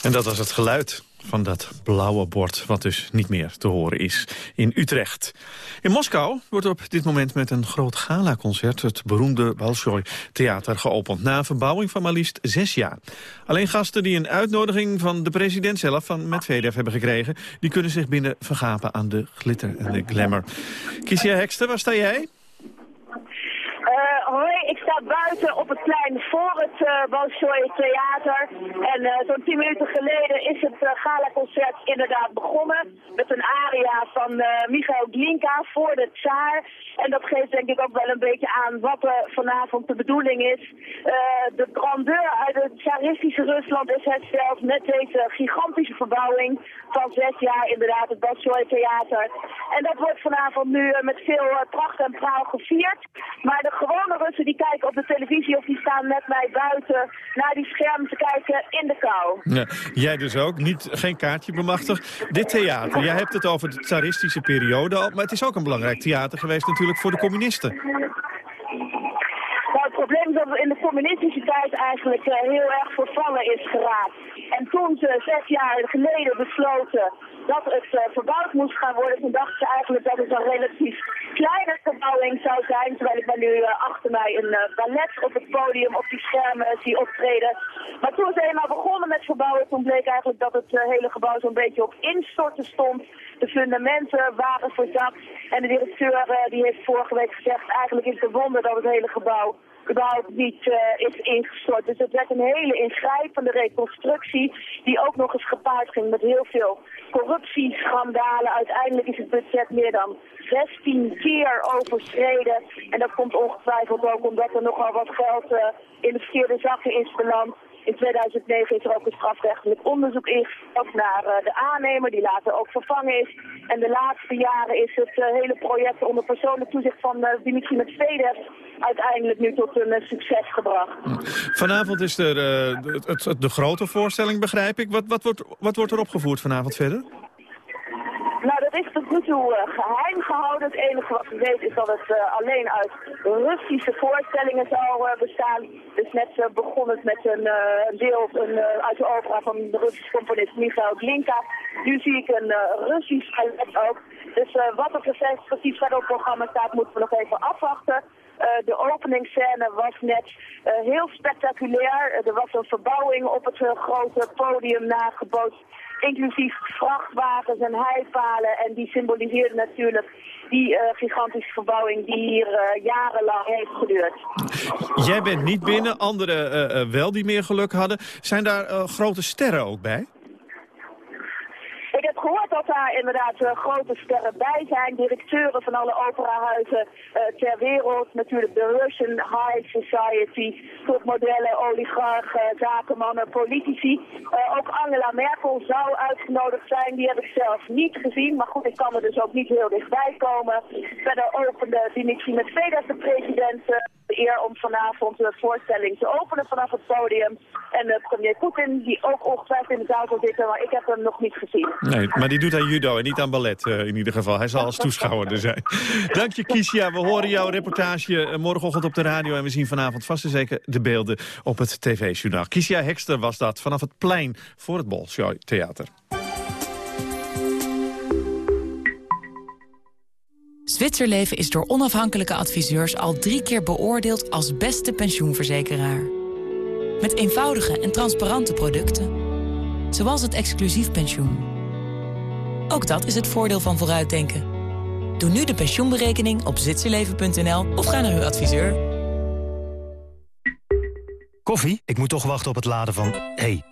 S8: En dat was het geluid van dat blauwe bord, wat dus niet meer te horen is in Utrecht. In Moskou wordt op dit moment met een groot galaconcert het beroemde Bolshoi Theater geopend, na een verbouwing van maar liefst zes jaar. Alleen gasten die een uitnodiging van de president zelf, van Medvedev, hebben gekregen, die kunnen zich binnen vergapen aan de glitter en de glamour. Kisia Hekster, waar sta jij?
S25: Uh, hoi, ik sta buiten op het plein voor het uh, Theater. En uh, zo'n tien minuten geleden is het gala-concert inderdaad begonnen. Met een aria van Michael Glinka voor de tsaar. En dat geeft denk ik ook wel een beetje aan wat er vanavond de bedoeling is. de grandeur uit het tsaristische Rusland is hersteld met deze gigantische verbouwing van zes jaar inderdaad het Bolshoi Theater. En dat wordt vanavond nu met veel pracht en praal gevierd. Maar gewone Russen die kijken op de televisie of die staan met mij buiten naar die schermen te kijken in de kou.
S8: Ja, jij dus ook, niet, geen kaartje bemachtigd. Dit theater, jij hebt het over de tsaristische periode al, maar het is ook een belangrijk theater geweest natuurlijk voor de communisten.
S25: Nou, het probleem is dat we in de communistische tijd eigenlijk uh, heel erg vervallen is geraakt. En toen ze zes jaar geleden besloten dat het uh, verbouwd moest gaan worden, toen dachten ze eigenlijk dat het een relatief kleine verbouwing zou zijn. Terwijl ik ben nu uh, achter mij een uh, ballet op het podium, op die schermen zie optreden. Maar toen ze eenmaal begonnen met verbouwen, toen bleek eigenlijk dat het hele gebouw zo'n beetje op instorten stond. De fundamenten waren verzakt. En de directeur die heeft vorige week gezegd, eigenlijk is het een wonder dat het hele gebouw überhaupt niet uh, is ingestort. Dus het werd een hele ingrijpende reconstructie die ook nog eens gepaard ging met heel veel corruptieschandalen. Uiteindelijk is het budget meer dan 16 keer overschreden. En dat komt ongetwijfeld ook omdat er nogal wat geld uh, in de verkeerde zakken is beland. In 2009 is er ook een strafrechtelijk onderzoek ingesteld naar uh, de aannemer, die later ook vervangen is. En de laatste jaren is het uh, hele project onder persoonlijk toezicht van uh, Dimitri Medvedev uiteindelijk nu tot een succes gebracht.
S8: Vanavond is er de, het, de grote voorstelling, begrijp ik. Wat, wat, wordt, wat wordt er opgevoerd vanavond verder?
S25: Is tot nu toe geheim gehouden. Het enige wat we weten is dat het uh, alleen uit Russische voorstellingen zou uh, bestaan. Dus net begon het met een deel een, uit de opera van de Russische componist Michael Glinka. Nu zie ik een Russisch ballet ook. Dus wat er precies verder op het programma staat, moeten we nog even afwachten. De openingsscène was net heel spectaculair. er was een verbouwing op het grote podium nagebootst inclusief vrachtwagens en heipalen. En die symboliseerden natuurlijk die uh, gigantische verbouwing die hier uh, jarenlang heeft geduurd.
S8: Jij bent niet binnen, anderen uh, wel die meer geluk hadden. Zijn daar grote sterren ook bij?
S25: Ik heb gehoord dat daar inderdaad uh, grote sterren bij zijn. Directeuren van alle operahuizen uh, ter wereld. Natuurlijk de Russian High Society. Topmodellen, oligarchen, zakenmannen, politici. Uh, ook Angela Merkel zou uitgenodigd zijn. Die heb ik zelf niet gezien. Maar goed, ik kan er dus ook niet heel dichtbij komen. Verder opende Dimitri Medvedev, de president de eer om vanavond de voorstelling te openen vanaf het podium. En uh, premier Poetin, die ook ongetwijfeld in de zaal zal zitten, maar ik heb hem nog niet gezien.
S8: Nee, maar die doet aan judo en niet aan ballet uh, in ieder geval. Hij zal als toeschouwer er zijn. [laughs] Dank je, Kiesja. We horen jouw reportage uh, morgenochtend op de radio... en we zien vanavond vast en zeker de beelden op het tv-journaal. Kiesja Hekster was dat, vanaf het plein voor het Bolshoi Theater.
S4: Zwitserleven is door onafhankelijke adviseurs al drie keer beoordeeld als beste pensioenverzekeraar. Met eenvoudige en transparante producten. Zoals het exclusief pensioen. Ook dat is het voordeel van vooruitdenken. Doe nu de pensioenberekening op zwitserleven.nl of ga naar uw adviseur.
S26: Koffie? Ik moet toch wachten op het laden van... Hey.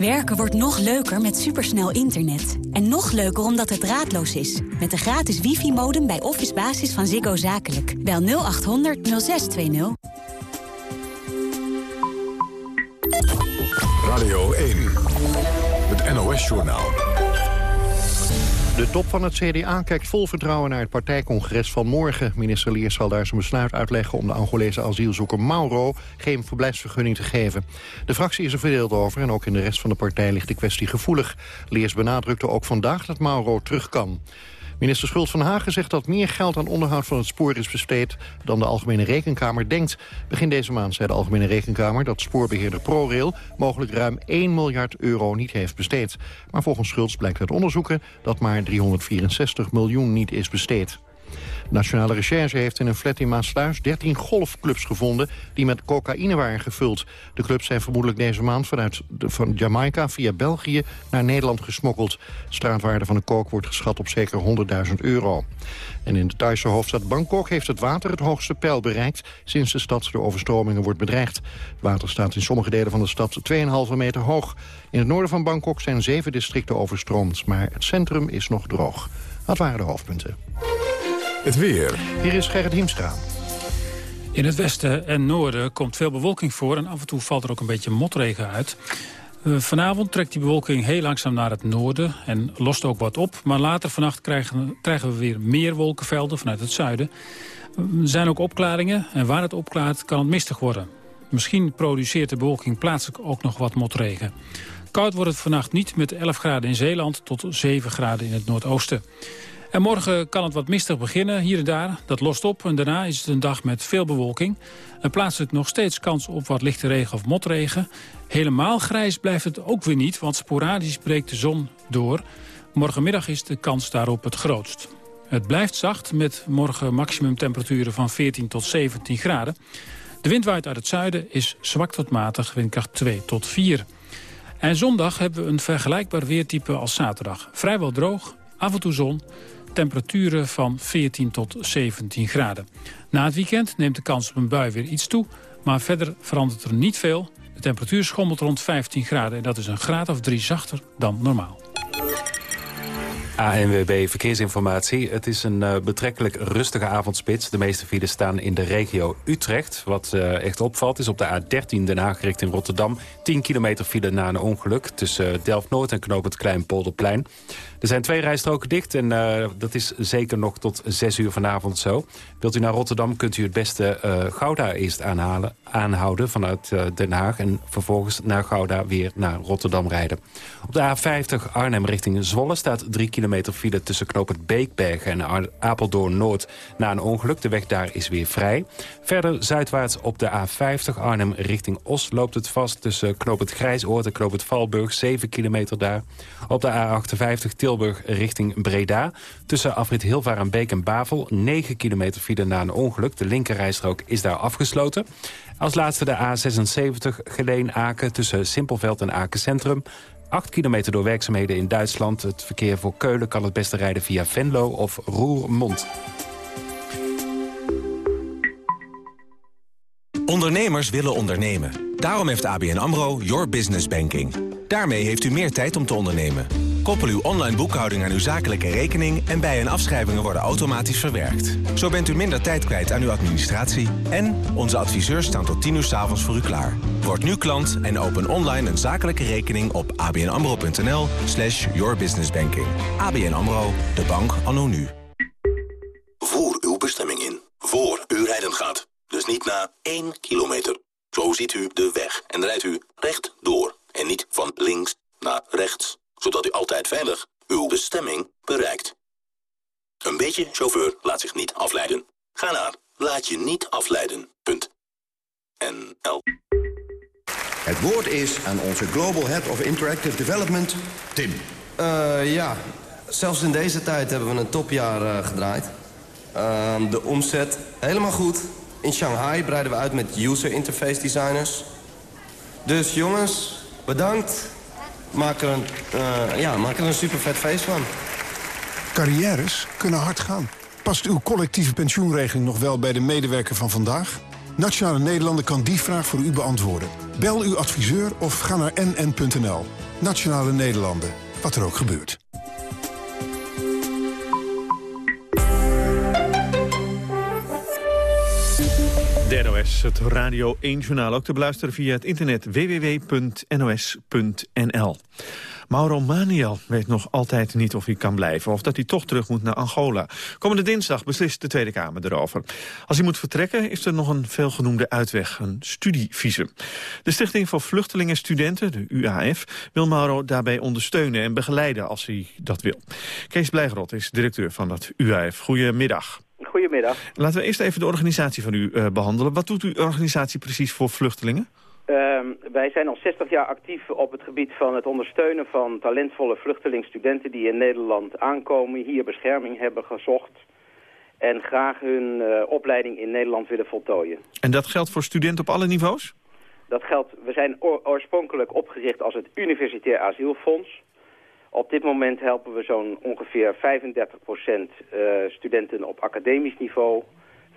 S27: Werken wordt nog leuker met supersnel internet. En nog leuker omdat het draadloos is. Met de gratis wifi-modem bij Office Basis van Ziggo Zakelijk. Bel 0800 0620.
S1: Radio 1. Het NOS-journaal.
S2: De top van het CDA kijkt vol vertrouwen naar het partijcongres van morgen. Minister Leers zal daar zijn besluit uitleggen om de Angolese asielzoeker Mauro geen verblijfsvergunning te geven. De fractie is er verdeeld over en ook in de rest van de partij ligt de kwestie gevoelig. Leers benadrukte ook vandaag dat Mauro terug kan. Minister Schult van Hagen zegt dat meer geld aan onderhoud van het spoor is besteed dan de Algemene Rekenkamer denkt. Begin deze maand zei de Algemene Rekenkamer dat spoorbeheerder ProRail mogelijk ruim 1 miljard euro niet heeft besteed. Maar volgens Schultz blijkt uit onderzoeken dat maar 364 miljoen niet is besteed. Nationale Recherche heeft in een flat in Maasluis 13 golfclubs gevonden die met cocaïne waren gevuld. De clubs zijn vermoedelijk deze maand vanuit van Jamaica via België naar Nederland gesmokkeld. De straatwaarde van de kook wordt geschat op zeker 100.000 euro. En in de Thaise hoofdstad Bangkok heeft het water het hoogste peil bereikt... sinds de stad door overstromingen wordt bedreigd. Het water staat in sommige delen van de stad 2,5 meter hoog. In het noorden van Bangkok zijn zeven districten overstroomd... maar het centrum is nog droog. Dat waren de hoofdpunten.
S1: Het weer.
S2: Hier is Gerrit Hiemstra.
S28: In het westen en noorden komt veel bewolking voor... en af en toe valt er ook een beetje motregen uit. Uh, vanavond trekt die bewolking heel langzaam naar het noorden en lost ook wat op. Maar later vannacht krijgen, krijgen we weer meer wolkenvelden vanuit het zuiden. Er zijn ook opklaringen en waar het opklaart kan het mistig worden. Misschien produceert de bewolking plaatselijk ook nog wat motregen. Koud wordt het vannacht niet met 11 graden in Zeeland tot 7 graden in het noordoosten. En morgen kan het wat mistig beginnen, hier en daar. Dat lost op en daarna is het een dag met veel bewolking. En plaatselijk nog steeds kans op wat lichte regen of motregen. Helemaal grijs blijft het ook weer niet, want sporadisch breekt de zon door. Morgenmiddag is de kans daarop het grootst. Het blijft zacht met morgen maximumtemperaturen van 14 tot 17 graden. De wind waait uit het zuiden, is zwak tot matig, windkracht 2 tot 4. En zondag hebben we een vergelijkbaar weertype als zaterdag. Vrijwel droog, af en toe zon, temperaturen van 14 tot 17 graden. Na het weekend neemt de kans op een bui weer iets toe, maar verder verandert er niet veel. De temperatuur schommelt rond 15 graden en dat is een graad of drie zachter dan normaal.
S3: ANWB Verkeersinformatie. Het is een uh, betrekkelijk rustige avondspits. De meeste files staan in de regio Utrecht. Wat uh, echt opvalt is op de A13 Den Haag richting Rotterdam... 10 kilometer file na een ongeluk tussen Delft-Noord en Knoop het Kleinpolderplein. Er zijn twee rijstroken dicht en uh, dat is zeker nog tot 6 uur vanavond zo. Wilt u naar Rotterdam kunt u het beste uh, Gouda eerst aanhalen, aanhouden vanuit uh, Den Haag... en vervolgens naar Gouda weer naar Rotterdam rijden. Op de A50 Arnhem richting Zwolle staat 3 kilometer file... tussen knooppunt Beekbergen en Apeldoorn-Noord na een ongeluk. De weg daar is weer vrij. Verder zuidwaarts op de A50 Arnhem richting Os loopt het vast... tussen knooppunt Grijsoord en knooppunt Valburg, 7 kilometer daar. Op de A58 Richting Breda. Tussen afrit Hilvarenbeek en Bavel, 9 kilometer file na een ongeluk. De linkerrijstrook is daar afgesloten. Als laatste de A76 Geleen-Aken tussen Simpelveld en Aken Centrum. 8 kilometer door werkzaamheden in Duitsland. Het verkeer voor Keulen kan het beste rijden via Venlo of Roermond.
S29: Ondernemers willen ondernemen. Daarom heeft ABN AMRO Your Business Banking. Daarmee heeft u meer tijd om te ondernemen. Koppel uw online boekhouding aan uw zakelijke rekening... en bij- en afschrijvingen worden automatisch verwerkt. Zo bent u minder tijd kwijt aan uw administratie... en onze adviseurs staan tot 10 uur s avonds voor u klaar. Word nu klant en open online een zakelijke rekening op abnamro.nl slash yourbusinessbanking. ABN AMRO, de bank anno nu.
S30: Voer uw bestemming in, voor u rijden gaat. Dus niet na 1 kilometer. Zo ziet u de weg en rijdt u recht door. En niet van links naar rechts. Zodat u altijd veilig uw bestemming bereikt. Een beetje chauffeur laat zich niet afleiden. Ga naar laat je niet afleiden. Punt. NL.
S31: Het woord is aan onze Global Head of Interactive Development, Tim.
S32: Uh, ja, zelfs in deze tijd hebben we een topjaar uh, gedraaid. Uh, de omzet helemaal goed. In Shanghai breiden we uit met user interface designers. Dus jongens, bedankt. Maak er een, uh, ja, maak er een super vet feest van.
S33: Carrières kunnen hard gaan. Past uw collectieve pensioenregeling nog wel bij de medewerker van vandaag? Nationale Nederlanden kan die vraag voor u beantwoorden. Bel uw adviseur of ga naar nn.nl. Nationale Nederlanden, wat er ook gebeurt.
S8: De NOS, het Radio 1-journaal. Ook te beluisteren via het internet www.nos.nl. Mauro Maniel weet nog altijd niet of hij kan blijven... of dat hij toch terug moet naar Angola. Komende dinsdag beslist de Tweede Kamer erover. Als hij moet vertrekken is er nog een veelgenoemde uitweg, een studievisum. De Stichting voor Vluchtelingen Studenten, de UAF... wil Mauro daarbij ondersteunen en begeleiden als hij dat wil. Kees Blijgerot is directeur van dat UAF. Goedemiddag.
S34: Goedemiddag.
S8: Laten we eerst even de organisatie van u uh, behandelen. Wat doet uw organisatie precies voor vluchtelingen?
S34: Uh, wij zijn al 60 jaar actief op het gebied van het ondersteunen van talentvolle vluchtelingstudenten die in Nederland aankomen, hier bescherming hebben gezocht en graag hun uh, opleiding in Nederland willen voltooien.
S8: En dat geldt voor studenten op alle niveaus?
S34: Dat geldt, we zijn oorspronkelijk opgericht als het Universitair Asielfonds. Op dit moment helpen we zo'n ongeveer 35% uh, studenten op academisch niveau, 45%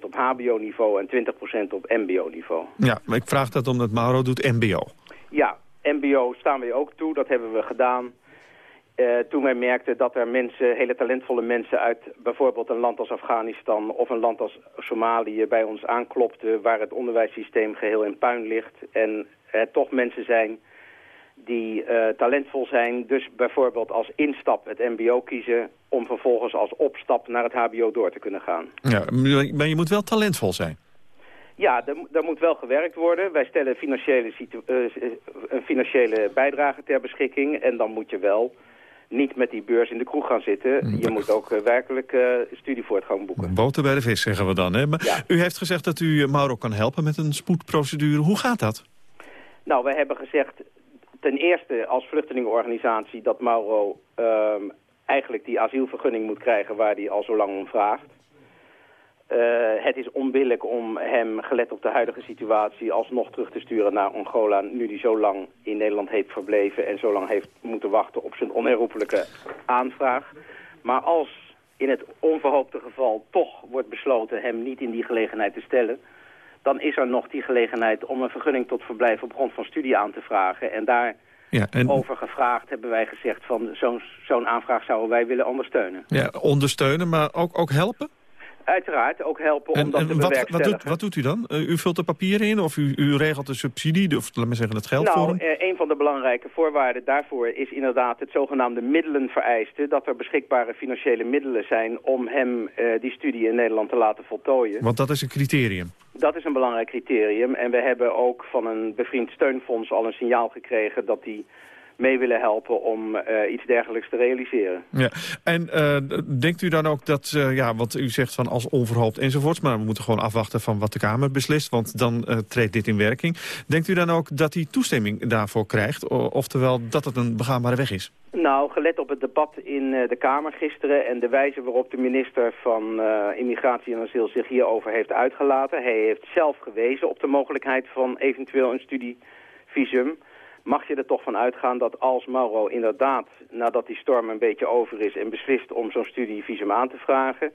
S34: op hbo-niveau en 20% op mbo-niveau.
S8: Ja, maar ik vraag dat omdat Mauro doet mbo.
S34: Ja, mbo staan wij ook toe, dat hebben we gedaan. Uh, toen wij merkten dat er mensen, hele talentvolle mensen uit bijvoorbeeld een land als Afghanistan of een land als Somalië bij ons aanklopten waar het onderwijssysteem geheel in puin ligt en er toch mensen zijn die uh, talentvol zijn, dus bijvoorbeeld als instap het mbo kiezen... om vervolgens als opstap naar het hbo door te kunnen gaan.
S8: Ja, maar je moet wel talentvol zijn.
S34: Ja, daar moet wel gewerkt worden. Wij stellen financiële uh, een financiële bijdrage ter beschikking... en dan moet je wel niet met die beurs in de kroeg gaan zitten. Je moet ook uh, werkelijk uh, studievoortgang boeken.
S8: Boter bij de vis, zeggen we dan. Hè? Maar
S34: ja.
S8: U heeft gezegd dat u Mauro kan helpen met een spoedprocedure. Hoe gaat dat?
S34: Nou, wij hebben gezegd ten eerste als vluchtelingenorganisatie dat Mauro um, eigenlijk die asielvergunning moet krijgen waar hij al zo lang om vraagt. Uh, het is onbillijk om hem, gelet op de huidige situatie, alsnog terug te sturen naar Angola... nu hij zo lang in Nederland heeft verbleven en zo lang heeft moeten wachten op zijn onherroepelijke aanvraag. Maar als in het onverhoopte geval toch wordt besloten hem niet in die gelegenheid te stellen dan is er nog die gelegenheid om een vergunning tot verblijf op grond van studie aan te vragen. En daar ja, en... over gevraagd hebben wij gezegd van zo'n zo'n aanvraag zouden wij willen ondersteunen.
S8: Ja, ondersteunen, maar ook, ook helpen?
S34: Uiteraard, ook helpen om
S8: En,
S34: dat
S8: en
S34: te
S8: wat, wat, doet, wat doet u dan? Eh, u vult de papieren in of u, u regelt de subsidie, of laat maar zeggen het geld voor
S34: Nou,
S8: hem?
S34: eh, een van de belangrijke voorwaarden daarvoor is inderdaad het zogenaamde middelenvereiste. Dat er beschikbare financiële middelen zijn om hem eh, die studie in Nederland te laten voltooien.
S8: Want dat is een criterium.
S34: Dat is een belangrijk criterium. En we hebben ook van een bevriend steunfonds al een signaal gekregen dat die mee willen helpen om eh, iets dergelijks te realiseren.
S8: Ja. En eh, denkt u dan ook dat, eh, ja, want u zegt van als onverhoopt enzovoorts... maar we moeten gewoon afwachten van wat de Kamer beslist... want dan treedt dit in werking. Denkt u dan ook dat hij toestemming daarvoor krijgt? Oftewel dat het een begaanbare weg is?
S34: Nou, gelet op het debat in de Kamer gisteren en de wijze waarop de minister van Immigratie en Asiel zich hierover heeft uitgelaten. Hij heeft zelf gewezen op de mogelijkheid van eventueel een studievisum. Mag je er toch van uitgaan dat als Mauro inderdaad, nadat die storm een beetje over is en beslist om zo'n studievisum aan te vragen,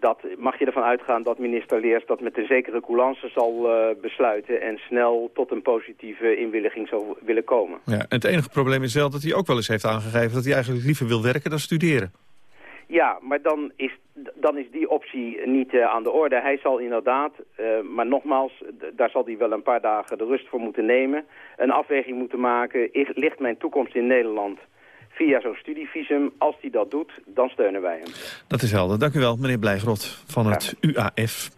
S34: dat mag je ervan uitgaan dat minister Leers dat met een zekere coulance zal eh, besluiten en snel tot een positieve inwilliging zou willen komen.
S8: Ja, en het enige probleem is wel dat hij ook wel eens heeft aangegeven... dat hij eigenlijk liever wil werken dan studeren.
S34: Ja, maar dan is, dan is die optie niet eh, aan de orde. Hij zal inderdaad, eh, maar nogmaals, daar zal hij wel een paar dagen de rust voor moeten nemen. Een afweging moeten maken, is, ligt mijn toekomst in Nederland via zo'n studievisum? Als hij dat doet, dan steunen wij hem.
S8: Dat is helder. Dank u wel, meneer Blijgrot van het UAF.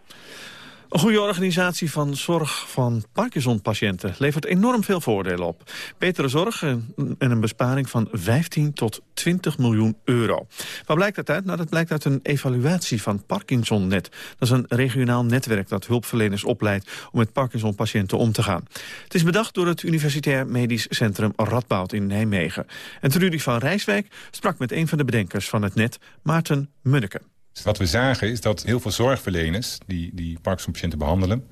S8: Een goede organisatie van zorg van Parkinson-patiënten levert enorm veel voordelen op. Betere zorg en en een besparing van 15 tot 20 miljoen euro. Waar blijkt dat uit? Nou, dat blijkt uit een evaluatie van ParkinsonNet. Dat is een regionaal netwerk dat hulpverleners opleidt om met Parkinson-patiënten om te gaan. Het is bedacht door het Universitair Medisch Centrum Radboud in Nijmegen. En Trudy van Rijswijk sprak met een van de bedenkers van het net, Maarten Munneke.
S35: Dus wat we zagen is dat heel veel zorgverleners die, die Parkinson-patiënten behandelen...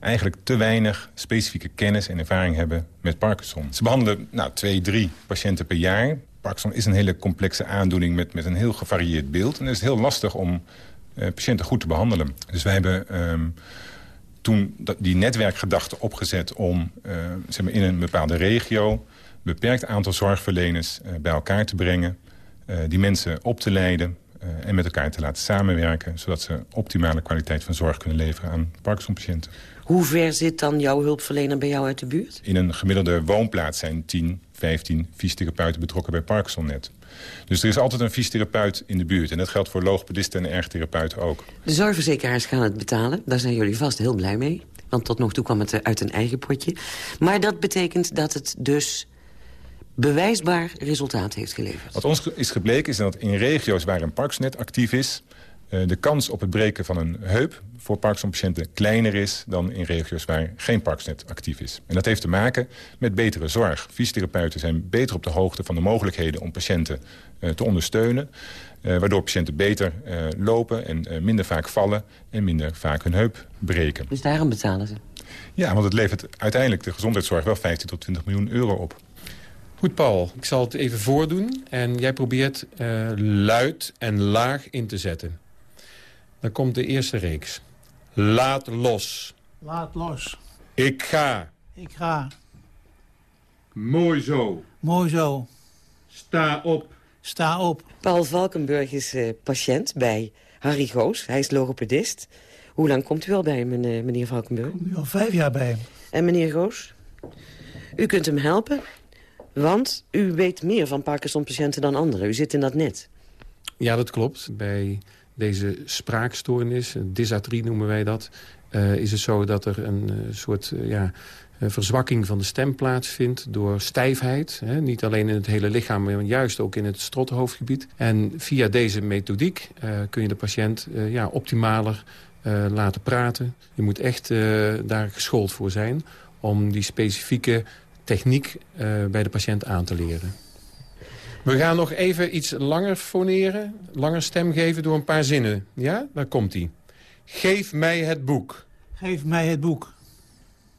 S35: eigenlijk te weinig specifieke kennis en ervaring hebben met Parkinson. Ze behandelen nou, twee, drie patiënten per jaar. Parkinson is een hele complexe aandoening met, met een heel gevarieerd beeld. En het is heel lastig om eh, patiënten goed te behandelen. Dus wij hebben ehm, toen die netwerkgedachte opgezet om eh, zeg maar in een bepaalde regio... een beperkt aantal zorgverleners eh, bij elkaar te brengen... die mensen op te leiden en met elkaar te laten samenwerken... zodat ze optimale kwaliteit van zorg kunnen leveren aan Parkinson-patiënten.
S36: Hoe ver zit dan jouw hulpverlener bij jou uit de buurt?
S35: In een gemiddelde woonplaats zijn 10, 15 fysiotherapeuten betrokken bij ParkinsonNet. Dus er is altijd een fysiotherapeut in de buurt. En dat geldt voor logopedisten en ergotherapeuten ook.
S36: De zorgverzekeraars gaan het betalen. Daar zijn jullie vast heel blij mee. Want tot nog toe kwam het eh, uit een eigen potje. Maar dat betekent dat het dus bewijsbaar resultaat heeft geleverd.
S35: Wat ons is gebleken is dat in regio's waar een Parkinsonnet actief is... eh, de kans op het breken van een heup voor Parkinson-patiënten kleiner is... dan in regio's waar geen Parkinsonnet actief is. En dat heeft te maken met betere zorg. Fysiotherapeuten zijn beter op de hoogte van de mogelijkheden om patiënten eh, te ondersteunen... eh, waardoor patiënten beter lopen en minder vaak vallen... en minder vaak hun heup breken.
S36: Dus daarom betalen ze.
S35: Ja, want het levert uiteindelijk de gezondheidszorg wel 15 tot 20 miljoen euro op.
S37: Goed, Paul. Ik zal het even voordoen. En jij probeert eh, luid en laag in te zetten. Dan komt de eerste reeks. Laat los.
S38: Laat los.
S37: Ik ga.
S38: Ik ga.
S37: Mooi zo.
S38: Mooi zo.
S37: Sta op.
S38: Sta op.
S36: Paul Valkenburg is eh, patiënt bij Harry Goos. Hij is logopedist. Hoe lang komt u al bij hem, meneer, meneer Valkenburg?
S38: Nu al vijf jaar bij hem.
S36: En meneer Goos? U kunt hem helpen, want u weet meer van Parkinson-patiënten dan anderen. U zit in dat net.
S37: Ja, dat klopt. Bij deze spraakstoornis, dysartrie noemen wij dat... eh, is het zo dat er een eh, soort eh, ja, verzwakking van de stem plaatsvindt... door stijfheid. Hè? Niet alleen in het hele lichaam, maar juist ook in het strothoofdgebied. En via deze methodiek kun je de patiënt ja, optimaler laten praten. Je moet echt daar geschoold voor zijn... om die specifieke techniek eh, bij de patiënt aan te leren. We gaan nog even iets langer foneren, langer stem geven door een paar zinnen. Ja, daar komt hij. Geef mij het boek.
S38: Geef mij het boek.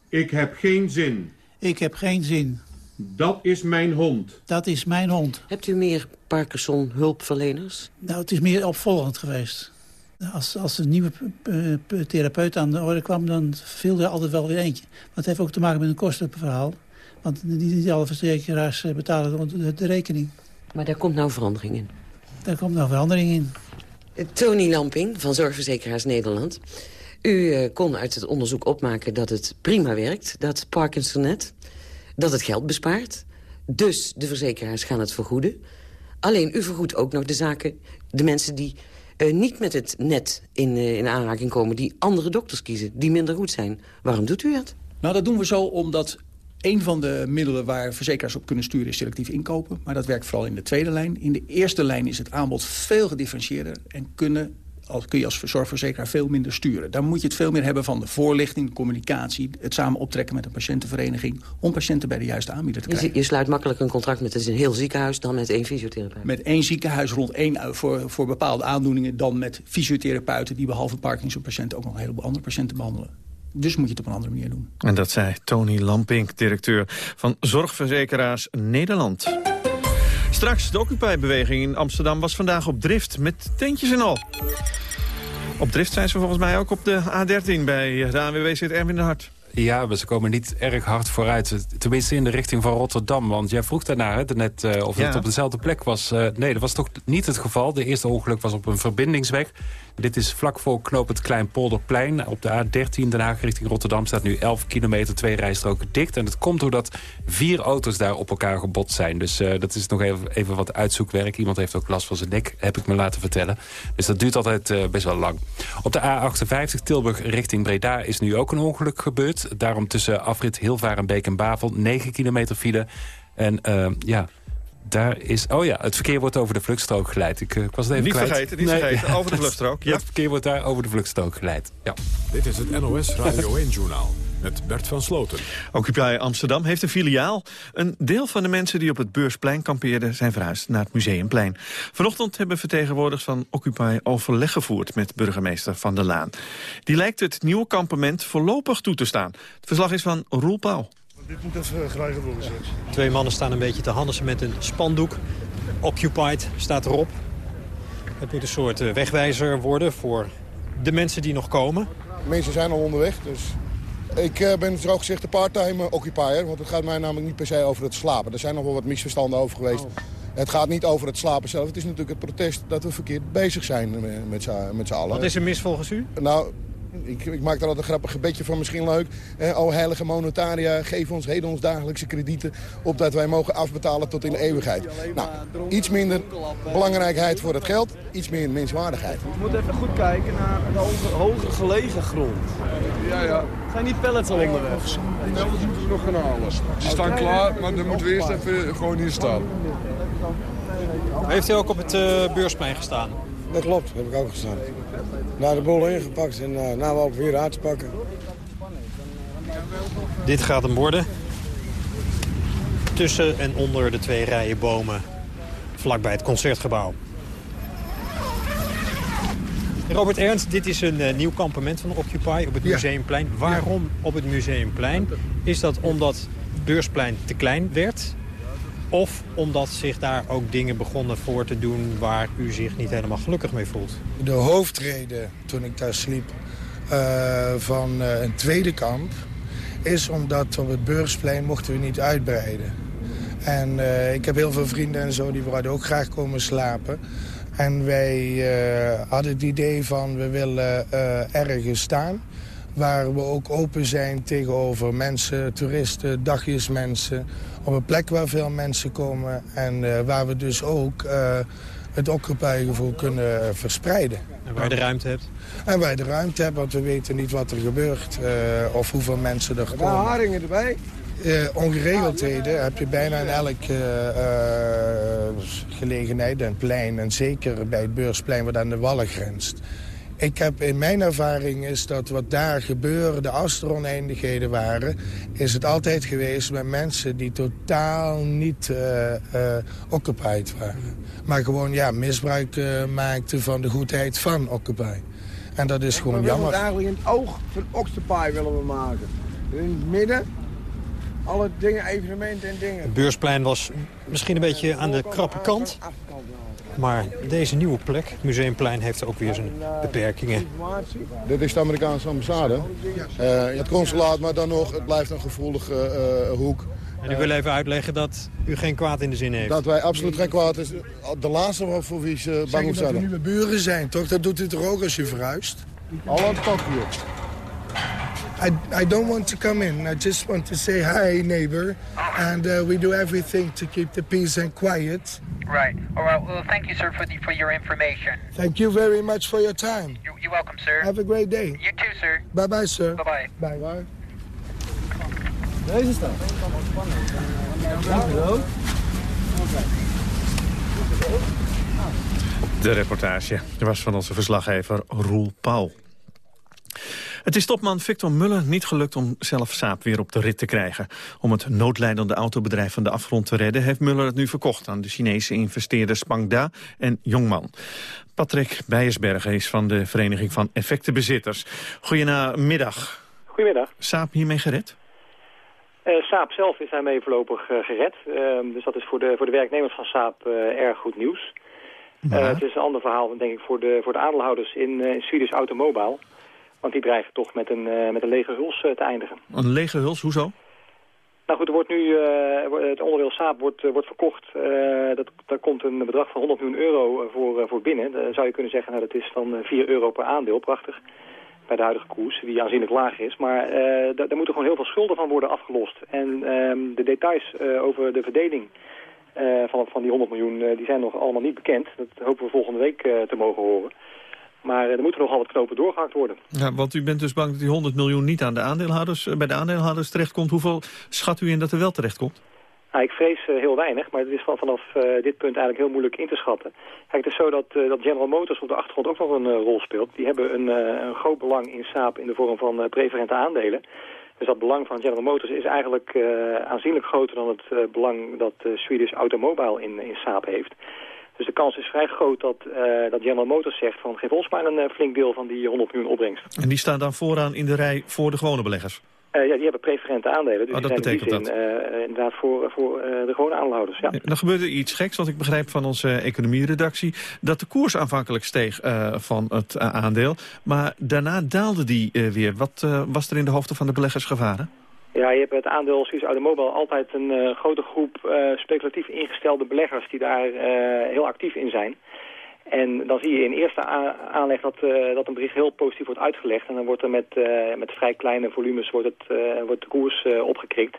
S37: Ik heb geen zin.
S38: Ik heb geen zin.
S37: Dat is mijn hond.
S38: Dat is mijn hond.
S36: Hebt u meer Parkinson-hulpverleners?
S38: Nou, het is meer opvolgend geweest. Als, als een nieuwe therapeut aan de orde kwam, dan viel er altijd wel weer eentje. Maar het heeft ook te maken met een kostenverhaal. Want niet, alle verzekeraars eh, betalen de, rekening.
S36: Maar daar komt nou verandering in.
S38: Daar komt nou verandering in.
S36: Tony Lamping van Zorgverzekeraars Nederland. U eh, kon uit het onderzoek opmaken dat het prima werkt, dat Parkinsonet, dat het geld bespaart. Dus de verzekeraars gaan het vergoeden. Alleen u vergoedt ook nog de zaken, de mensen die eh, niet met het net in, eh, in aanraking komen... die andere dokters kiezen, die minder goed zijn. Waarom doet u dat?
S39: Nou, dat doen we zo omdat een van de middelen waar verzekeraars op kunnen sturen is selectief inkopen. Maar dat werkt vooral in de tweede lijn. In de eerste lijn is het aanbod veel gedifferentieerder en kunnen als, kun je als zorgverzekeraar veel minder sturen. Dan moet je het veel meer hebben van de voorlichting, de communicatie... het samen optrekken met een patiëntenvereniging... om patiënten bij de juiste aanbieder te krijgen.
S36: Je, je sluit makkelijk een contract met een heel ziekenhuis... dan met één fysiotherapeut.
S39: Met één ziekenhuis rond één voor, voor bepaalde aandoeningen... dan met fysiotherapeuten die behalve Parkinson-patiënten... ook nog een heleboel andere patiënten behandelen. Dus moet je het op een andere manier doen.
S8: En dat zei Tony Lampink, directeur van Zorgverzekeraars Nederland. Straks, de Occupy-beweging in Amsterdam was vandaag op drift met tentjes en al. Op drift zijn ze volgens mij ook op de A13 bij de ANWB zit Erwin de Hart.
S3: Ja, maar ze komen niet erg hard vooruit. Tenminste in de richting van Rotterdam. Want jij vroeg daarna hè, net uh, of het op dezelfde plek was. Uh, nee, dat was toch niet het geval. De eerste ongeluk was op een verbindingsweg. Dit is vlak voor knoop het Kleinpolderplein. Op de A13 Den Haag richting Rotterdam staat nu 11 kilometer, twee rijstroken dicht. En dat komt doordat vier auto's daar op elkaar gebotst zijn. Dus uh, dat is nog even, even wat uitzoekwerk. Iemand heeft ook last van zijn nek, heb ik me laten vertellen. Dus dat duurt altijd uh, best wel lang. Op de A58 Tilburg richting Breda is nu ook een ongeluk gebeurd. Daarom tussen afrit Hilvarenbeek en Bavel 9 kilometer file. En uh, ja, daar is... Oh ja, het verkeer wordt over de vluchtstrook geleid. Ik, ik was het even
S8: niet
S3: kwijt.
S8: vergeten, niet nee. vergeten. Over de [laughs] vluchtstrook.
S3: Ja. Het verkeer wordt daar over de vluchtstrook geleid. Ja.
S1: Dit is het NOS Radio [laughs] 1-journaal met Bert van Sloten.
S8: Occupy Amsterdam heeft een filiaal. Een deel van de mensen die op het Beursplein kampeerden... zijn verhuisd naar het Museumplein. Vanochtend hebben vertegenwoordigers van Occupy overleg gevoerd... met burgemeester Van der Laan. Die lijkt het nieuwe kampement voorlopig toe te staan. Het verslag is van Roel Pauw.
S40: Dit moet even geregeld worden.
S37: Twee mannen staan een beetje te handelsen met een spandoek. Occupied staat erop. Het moet een soort wegwijzer worden voor de mensen die nog komen.
S40: Mensen zijn al onderweg, dus ik uh, ben zo gezegd de part-time occupier. Want het gaat mij namelijk niet per se over het slapen. Er zijn nog wel wat misverstanden over geweest. Oh. Het gaat niet over het slapen zelf. Het is natuurlijk het protest dat we verkeerd bezig zijn met z'n allen.
S37: Wat is er mis volgens u?
S40: Nou, ik, ik, maak daar altijd een grappig gebedje van, misschien leuk. Eh, o heilige monotaria, geef ons heden ons dagelijkse kredieten... opdat wij mogen afbetalen tot in de eeuwigheid. Nou, iets minder belangrijkheid voor het geld, iets meer menswaardigheid.
S41: Je moet even goed kijken naar de hoge, hoger gelegen grond.
S40: Ja, ja.
S41: Zijn die pallets al onderweg?
S40: Die pallets moeten we nog gaan halen. Ze staan klaar, maar dan moeten we eerst even gewoon hier staan.
S37: Heeft u ook op het uh, beursplein gestaan?
S40: Dat klopt, heb ik ook gestaan. Naar de bol ingepakt en uh, nou we ook weer uit te pakken.
S37: Dit gaat hem worden. Tussen en onder de twee rijen bomen vlakbij het Concertgebouw. Robert Ernst, dit is een uh, nieuw kampement van Occupy op het ja. Museumplein. Waarom ja. op het Museumplein? Is dat omdat Beursplein te klein werd? Of omdat zich daar ook dingen begonnen voor te doen waar u zich niet helemaal gelukkig mee voelt?
S40: De hoofdreden toen ik daar sliep uh, van uh, een tweede kamp... is omdat op het Beursplein mochten we niet uitbreiden. En uh, ik heb heel veel vrienden en zo die wilden ook graag komen slapen. En wij hadden het idee van we willen ergens staan waar we ook open zijn tegenover mensen, toeristen, dagjesmensen. Op een plek waar veel mensen komen en uh, waar we dus ook uh, het occupy-gevoel kunnen verspreiden.
S37: En waar je de ruimte hebt?
S40: En waar je de ruimte hebt, want we weten niet wat er gebeurt uh, of hoeveel mensen er komen.
S41: haringen erbij.
S40: Uh, ongeregeldheden heb je bijna in elke uh, gelegenheid, een plein. En zeker bij het beursplein wat aan de wallen grenst. Ik heb in mijn ervaring is dat wat daar gebeurde, als er oneindigheden waren... is het altijd geweest met mensen die totaal niet uh, uh, occupied waren. Maar gewoon ja, misbruik uh, maakten van de goedheid van Occupy. En dat is gewoon jammer.
S41: We willen eigenlijk in het oog van Occupy willen we maken. In het midden alle dingen, evenementen en dingen.
S37: Het beursplein was misschien een beetje aan de krappe kant. Maar deze nieuwe plek, Museumplein, heeft ook weer zijn beperkingen.
S40: Dit is de Amerikaanse ambassade. Uh, het consulaat, maar dan nog, het blijft een gevoelige uh, hoek.
S42: En u wil even uitleggen dat u geen kwaad in de zin heeft.
S43: Dat wij absoluut geen kwaad is. De laatste voor wie ze bang moet
S40: Zeggen dat
S43: zijn.
S40: we nu met buren zijn, toch? Dat doet u toch ook als u verhuist?
S43: Al aan het pakje.
S40: I, I don't want to come in. I just want to say hi, neighbor. And uh, we do everything to keep the peace and quiet.
S44: Right. All right. Well, thank you, sir, for the, for your information.
S40: Thank you very much for your time.
S44: You're, you're welcome, sir.
S40: Have a great day.
S44: You too, sir.
S40: Bye-bye, sir.
S44: Bye-bye.
S40: Bye. Bye.
S43: Deze staat.
S8: De reportage was van onze verslaggever Roel Pauw. Het is topman Victor Muller niet gelukt om zelf Saab weer op de rit te krijgen. Om het noodlijdende autobedrijf van de afgrond te redden... heeft Muller het nu verkocht aan de Chinese investeerders Spangda en Jongman. Patrick Bijersbergen is van de Vereniging van Effectenbezitters. Goedemiddag.
S45: Goedemiddag.
S8: Saab hiermee gered?
S45: Uh, Saab zelf is daarmee voorlopig uh, gered. Uh, dus dat is voor de, voor de werknemers van Saab erg goed nieuws. het is een ander verhaal, denk ik, voor de, voor de aandeelhouders in, in Swedish Automobile. Want die dreigen toch met een, uh, met een lege huls uh, te eindigen.
S8: Een lege huls, hoezo?
S45: Nou goed, er wordt nu, uh, het onderdeel Saab wordt, wordt verkocht. dat, daar komt een bedrag van 100 miljoen euro voor, voor binnen. Dan zou je kunnen zeggen, nou, dat is dan 4 euro per aandeel, prachtig. Bij de huidige koers, die aanzienlijk laag is. Maar daar moeten gewoon heel veel schulden van worden afgelost. En ehm, de details over de verdeling van, van die 100 miljoen, die zijn nog allemaal niet bekend. Dat hopen we volgende week te mogen horen. Maar er moeten nogal wat knopen doorgehakt worden.
S8: Ja, want u bent dus bang dat die 100 miljoen niet aan de aandeelhouders, bij de aandeelhouders terechtkomt. Hoeveel schat u in dat er wel terechtkomt?
S45: Nou, ik vrees uh, heel weinig, maar het is van, vanaf uh, dit punt eigenlijk heel moeilijk in te schatten. Kijk, het is zo dat, uh, dat General Motors op de achtergrond ook nog een rol speelt. Die hebben een, een groot belang in Saab in de vorm van preferente aandelen. Dus dat belang van General Motors is eigenlijk aanzienlijk groter dan het belang dat Swedish Automobile in, in Saab heeft. Dus de kans is vrij groot dat, uh, dat General Motors zegt van geef ons maar een uh, flink deel van die 100 miljoen opbrengst.
S8: En die staan dan vooraan in de rij voor de gewone beleggers?
S45: Uh, ja, die hebben preferente aandelen. Dus
S8: oh, dat
S45: die zijn
S8: betekent
S45: in die zin, inderdaad voor, voor de gewone aandeelhouders. Ja.
S8: Dan gebeurde iets geks, wat ik begrijp van onze economieredactie. Dat de koers aanvankelijk steeg van het aandeel. Maar daarna daalde die weer. Wat was er in de hoofden van de beleggers gevaren?
S45: Ja, je hebt het aandeel Swiss Automobile altijd een uh, grote groep uh, speculatief ingestelde beleggers die daar uh, heel actief in zijn. En dan zie je in eerste aanleg dat, dat een bericht heel positief wordt uitgelegd. En dan wordt er met, met vrij kleine volumes wordt het, wordt de koers opgekrikt.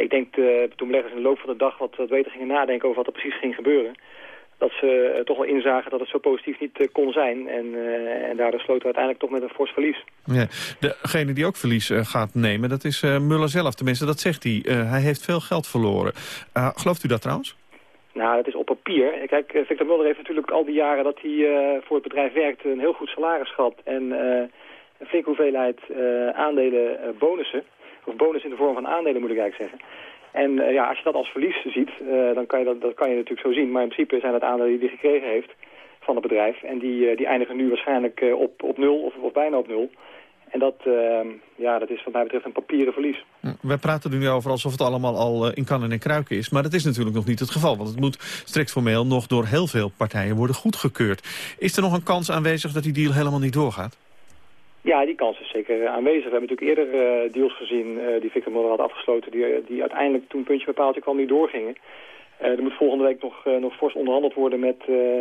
S45: ik denk toen beleggers in de loop van de dag wat, wat beter gingen nadenken over wat er precies ging gebeuren dat ze uh, toch wel inzagen dat het zo positief niet uh, kon zijn. En, uh, en daardoor sloten we uiteindelijk toch met een fors verlies.
S8: Ja, degene die ook verlies gaat nemen, dat is Muller zelf. Tenminste, dat zegt hij. hij heeft veel geld verloren. gelooft u dat trouwens?
S45: Nou, dat is op papier. Kijk, Victor Muller heeft natuurlijk al die jaren dat hij voor het bedrijf werkte... een heel goed salaris gehad en een flinke hoeveelheid aandelen bonussen. Of bonus in de vorm van aandelen, moet ik eigenlijk zeggen. En uh, ja, als je dat als verlies ziet, uh, dan kan je dat, dat kan je natuurlijk zo zien. Maar in principe zijn het aandelen die hij gekregen heeft van het bedrijf. En die, uh, die eindigen nu waarschijnlijk op, op nul of, bijna op nul. En dat, ehm, ja, dat is wat mij betreft een papieren verlies.
S8: Wij praten er nu over alsof het allemaal al in kannen en kruiken is. Maar dat is natuurlijk nog niet het geval. Want het moet strikt formeel nog door heel veel partijen worden goedgekeurd. Is er nog een kans aanwezig dat die deal helemaal niet doorgaat?
S45: Ja, die kans is zeker aanwezig. We hebben natuurlijk eerder uh, deals gezien uh, die Victor Muller had afgesloten... die, die uiteindelijk toen puntje bepaaldje kwam niet doorgingen. Er moet volgende week nog, nog fors onderhandeld worden met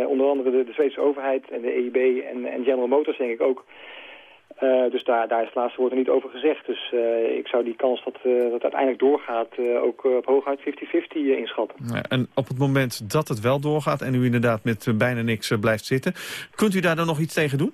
S45: onder andere de, de Zweedse overheid... en de EIB en, en General Motors, denk ik ook. dus daar, daar is het laatste woord er niet over gezegd. Dus ik zou die kans dat, dat het uiteindelijk doorgaat ook op hooguit 50-50 inschatten.
S8: Ja, en op het moment dat het wel doorgaat en u inderdaad met bijna niks blijft zitten... kunt u daar dan nog iets tegen doen?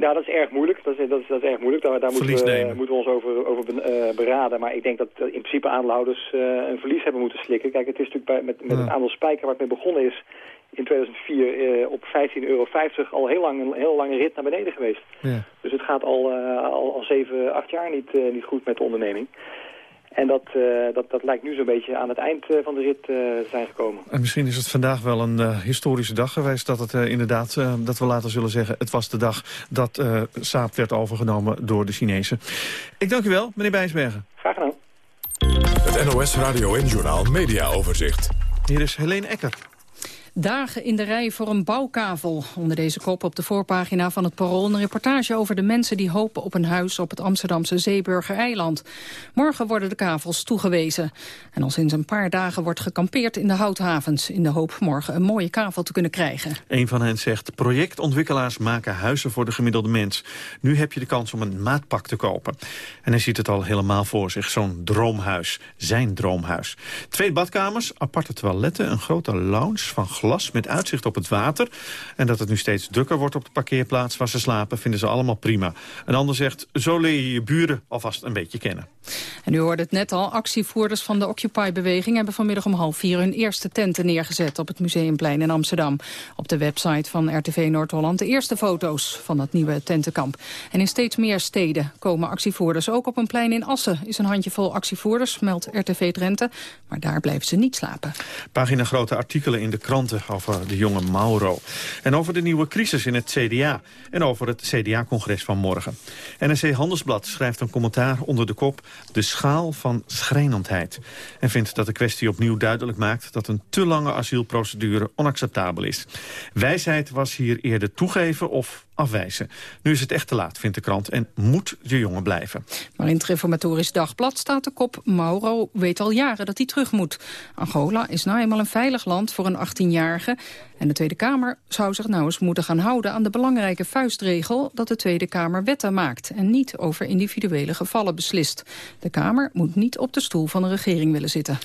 S45: Ja, dat is erg moeilijk. Dat is, dat is, dat is erg moeilijk. Daar, daar moeten, we, moeten we ons over, over uh, beraden. Maar ik denk dat in principe aandeelhouders uh, een verlies hebben moeten slikken. Kijk, het is natuurlijk bij, met, met het aandeel spijker waar het mee begonnen is in 2004 uh, op 15,50 euro al heel lang een heel lange rit naar beneden geweest.
S8: Ja.
S45: Dus het gaat al, al, al 7, 8 jaar niet, niet goed met de onderneming. En dat, uh, dat, dat lijkt nu zo'n beetje aan het eind uh, van de rit uh, zijn gekomen.
S8: En misschien is het vandaag wel een historische dag geweest... dat het inderdaad, dat we later zullen zeggen... het was de dag dat Saab werd overgenomen door de Chinezen. Ik dank u wel, meneer Bijsbergen.
S45: Graag gedaan.
S1: Het NOS Radio en Journaal Media Overzicht.
S8: Hier is Helene Ecker.
S46: Dagen in de rij voor een bouwkavel. Onder deze kop op de voorpagina van het Parool... een reportage over de mensen die hopen op een huis... op het Amsterdamse Zeeburger-eiland. Morgen worden de kavels toegewezen. En al sinds een paar dagen wordt gekampeerd in de houthavens... in de hoop morgen een mooie kavel te kunnen krijgen.
S8: Een van hen zegt, projectontwikkelaars maken huizen voor de gemiddelde mens. Nu heb je de kans om een maatpak te kopen. En hij ziet het al helemaal voor zich, zo'n droomhuis. Zijn droomhuis. Twee badkamers, aparte toiletten, een grote lounge van glas met uitzicht op het water. En dat het nu steeds drukker wordt op de parkeerplaats waar ze slapen... vinden ze allemaal prima. Een ander zegt, zo leer je je buren alvast een beetje kennen.
S46: En u hoorde het net al, actievoerders van de Occupy-beweging... hebben vanmiddag om half vier hun eerste tenten neergezet... op het Museumplein in Amsterdam. Op de website van RTV Noord-Holland de eerste foto's van dat nieuwe tentenkamp. En in steeds meer steden komen actievoerders. Ook op een plein in Assen is een handjevol actievoerders, meldt RTV Drenthe. Maar daar blijven ze niet slapen.
S8: Pagina grote artikelen in de kranten over de jonge Mauro. En over de nieuwe crisis in het CDA. En over het CDA-congres van morgen. NRC Handelsblad schrijft een commentaar onder de kop... de schaal van schrijnendheid. En vindt dat de kwestie opnieuw duidelijk maakt... dat een te lange asielprocedure onacceptabel is. Wijsheid was hier eerder toegeven of afwijzen. Nu is het echt te laat, vindt de krant, en moet de jongen blijven.
S46: Maar in het Reformatorisch Dagblad staat de kop... Mauro weet al jaren dat hij terug moet. Angola is nou eenmaal een veilig land voor een 18-jarige... en de Tweede Kamer zou zich nou eens moeten gaan houden... aan de belangrijke vuistregel dat de Tweede Kamer wetten maakt... en niet over individuele gevallen beslist. De Kamer moet niet op de stoel van de regering willen zitten.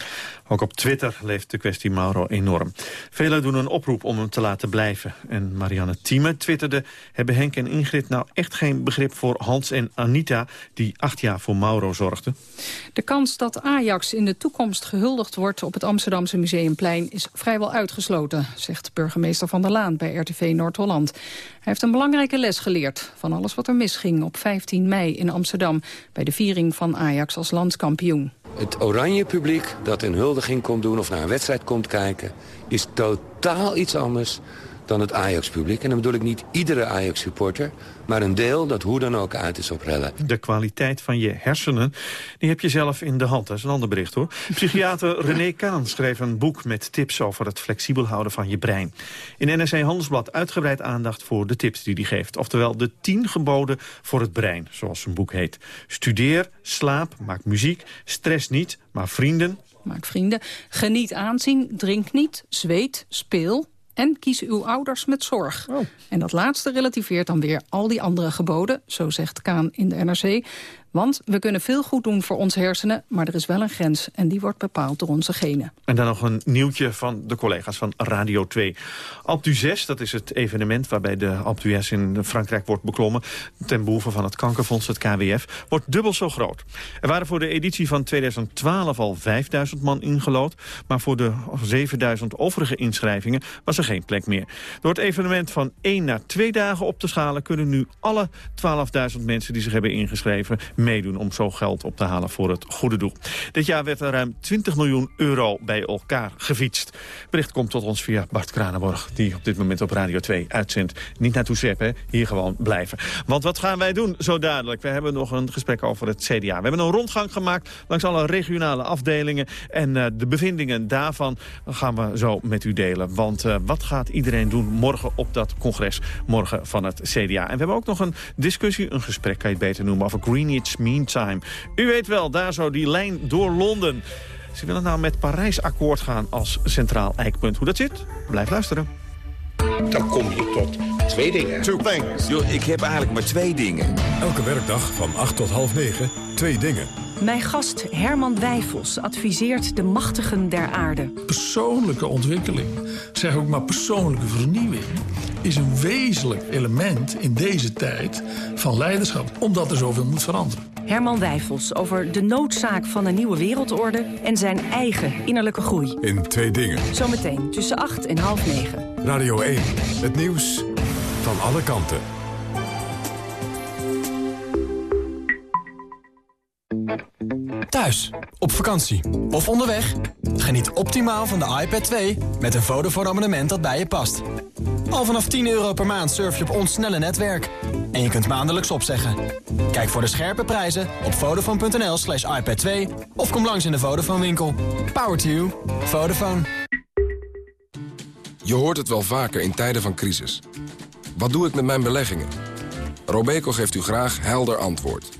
S8: Ook op Twitter leeft de kwestie Mauro enorm. Velen doen een oproep om hem te laten blijven. En Marianne Thieme twitterde hebben Henk en Ingrid nou echt geen begrip voor Hans en Anita... die acht jaar voor Mauro zorgden?
S46: De kans dat Ajax in de toekomst gehuldigd wordt op het Amsterdamse Museumplein... is vrijwel uitgesloten, zegt burgemeester Van der Laan bij RTV Noord-Holland. Hij heeft een belangrijke les geleerd van alles wat er misging op 15 mei in Amsterdam... bij de viering van Ajax als landskampioen.
S41: Het oranje publiek dat een huldiging komt doen of naar een wedstrijd komt kijken... is totaal iets anders dan het Ajax-publiek. En dan bedoel ik niet iedere Ajax-supporter... maar een deel dat hoe dan ook uit is op rellen.
S8: De kwaliteit van je hersenen, die heb je zelf in de hand. Dat is een ander bericht, hoor. Psychiater [laughs] René Kaan schreef een boek met tips... over het flexibel houden van je brein. In NRC Handelsblad uitgebreid aandacht voor de tips die hij geeft. Oftewel de tien geboden voor het brein, zoals zijn boek heet. Studeer, slaap, maak muziek, stress niet, maar vrienden...
S46: Maak vrienden. Geniet aanzien, drink niet, zweet, speel, en kies uw ouders met zorg. Oh. En dat laatste relativeert dan weer al die andere geboden, zo zegt Kaan in de NRC. Want we kunnen veel goed doen voor onze hersenen, maar er is wel een grens. En die wordt bepaald door onze genen.
S8: En dan nog een nieuwtje van de collega's van Radio 2. Alpe 6, dat is het evenement waarbij de Alpe in Frankrijk wordt beklommen... ten behoeve van het kankerfonds, het KWF, wordt dubbel zo groot. Er waren voor de editie van 2012 al 5000 man ingelood... maar voor de 7000 overige inschrijvingen was er geen plek meer. Door het evenement van 1 naar 2 dagen op te schalen... kunnen nu alle 12.000 mensen die zich hebben ingeschreven meedoen om zo geld op te halen voor het goede doel. Dit jaar werd er ruim 20 miljoen euro bij elkaar gefietst. Bericht komt tot ons via Bart Kranenborg, die op dit moment op Radio 2 uitzendt. Niet naartoe zeppen, hier gewoon blijven. Want wat gaan wij doen zo dadelijk? We hebben nog een gesprek over het CDA. We hebben een rondgang gemaakt langs alle regionale afdelingen. En uh, de bevindingen daarvan gaan we zo met u delen. Want uh, wat gaat iedereen doen morgen op dat congres? Morgen van het CDA. En we hebben ook nog een discussie, een gesprek kan je het beter noemen... over Greenwich Meantime. U weet wel, daar zo die lijn door Londen. Ze willen nou met Parijs akkoord gaan als centraal eikpunt. Hoe dat zit? Blijf luisteren.
S47: Dan kom je tot twee dingen.
S1: Two things.
S47: Yo, ik heb eigenlijk maar twee dingen.
S1: Elke werkdag van 8 tot half 9, twee dingen.
S48: Mijn gast Herman Wijfels adviseert de machtigen der aarde.
S49: Persoonlijke ontwikkeling, zeg ook maar persoonlijke vernieuwing... is een wezenlijk element in deze tijd van leiderschap. Omdat er zoveel moet veranderen.
S48: Herman Wijfels over de noodzaak van een nieuwe wereldorde... en zijn eigen innerlijke groei.
S1: In twee dingen.
S48: Zometeen tussen 8 en half 9.
S1: Radio 1, het nieuws van alle kanten.
S50: Thuis, op vakantie of onderweg. Geniet optimaal van de iPad 2 met een Vodafone abonnement dat bij je past. Al vanaf 10 euro per maand surf je op ons snelle netwerk. En je kunt maandelijks opzeggen. Kijk voor de scherpe prijzen op vodafone.nl slash iPad 2 of kom langs in de Vodafone winkel. Power to you. Vodafone.
S51: Je hoort het wel vaker in tijden van crisis. Wat doe ik met mijn beleggingen? Robeco geeft u graag helder antwoord.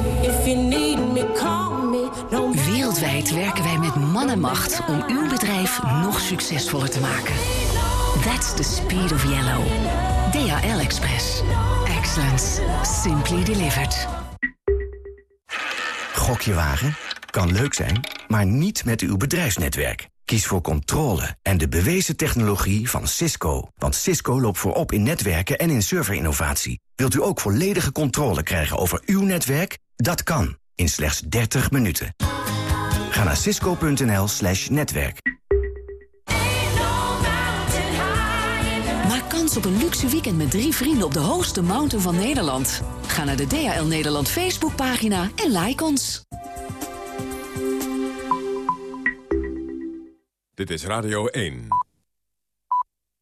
S4: Wereldwijd werken wij met man en macht om uw bedrijf nog succesvoller te maken. That's the speed of yellow. DHL Express. Excellence. Simply delivered.
S5: Gokje wagen? Kan leuk zijn, maar niet met uw bedrijfsnetwerk. Kies voor controle en de bewezen technologie van Cisco. Want Cisco loopt voorop in netwerken en in serverinnovatie. Wilt u ook volledige controle krijgen over uw netwerk? Dat kan, in slechts 30 minuten. Ga naar cisco.nl slash netwerk.
S4: Maak kans op een luxe weekend met drie vrienden op de hoogste mountain van Nederland. Ga naar de DHL Nederland Facebookpagina en like ons.
S1: Dit is Radio 1.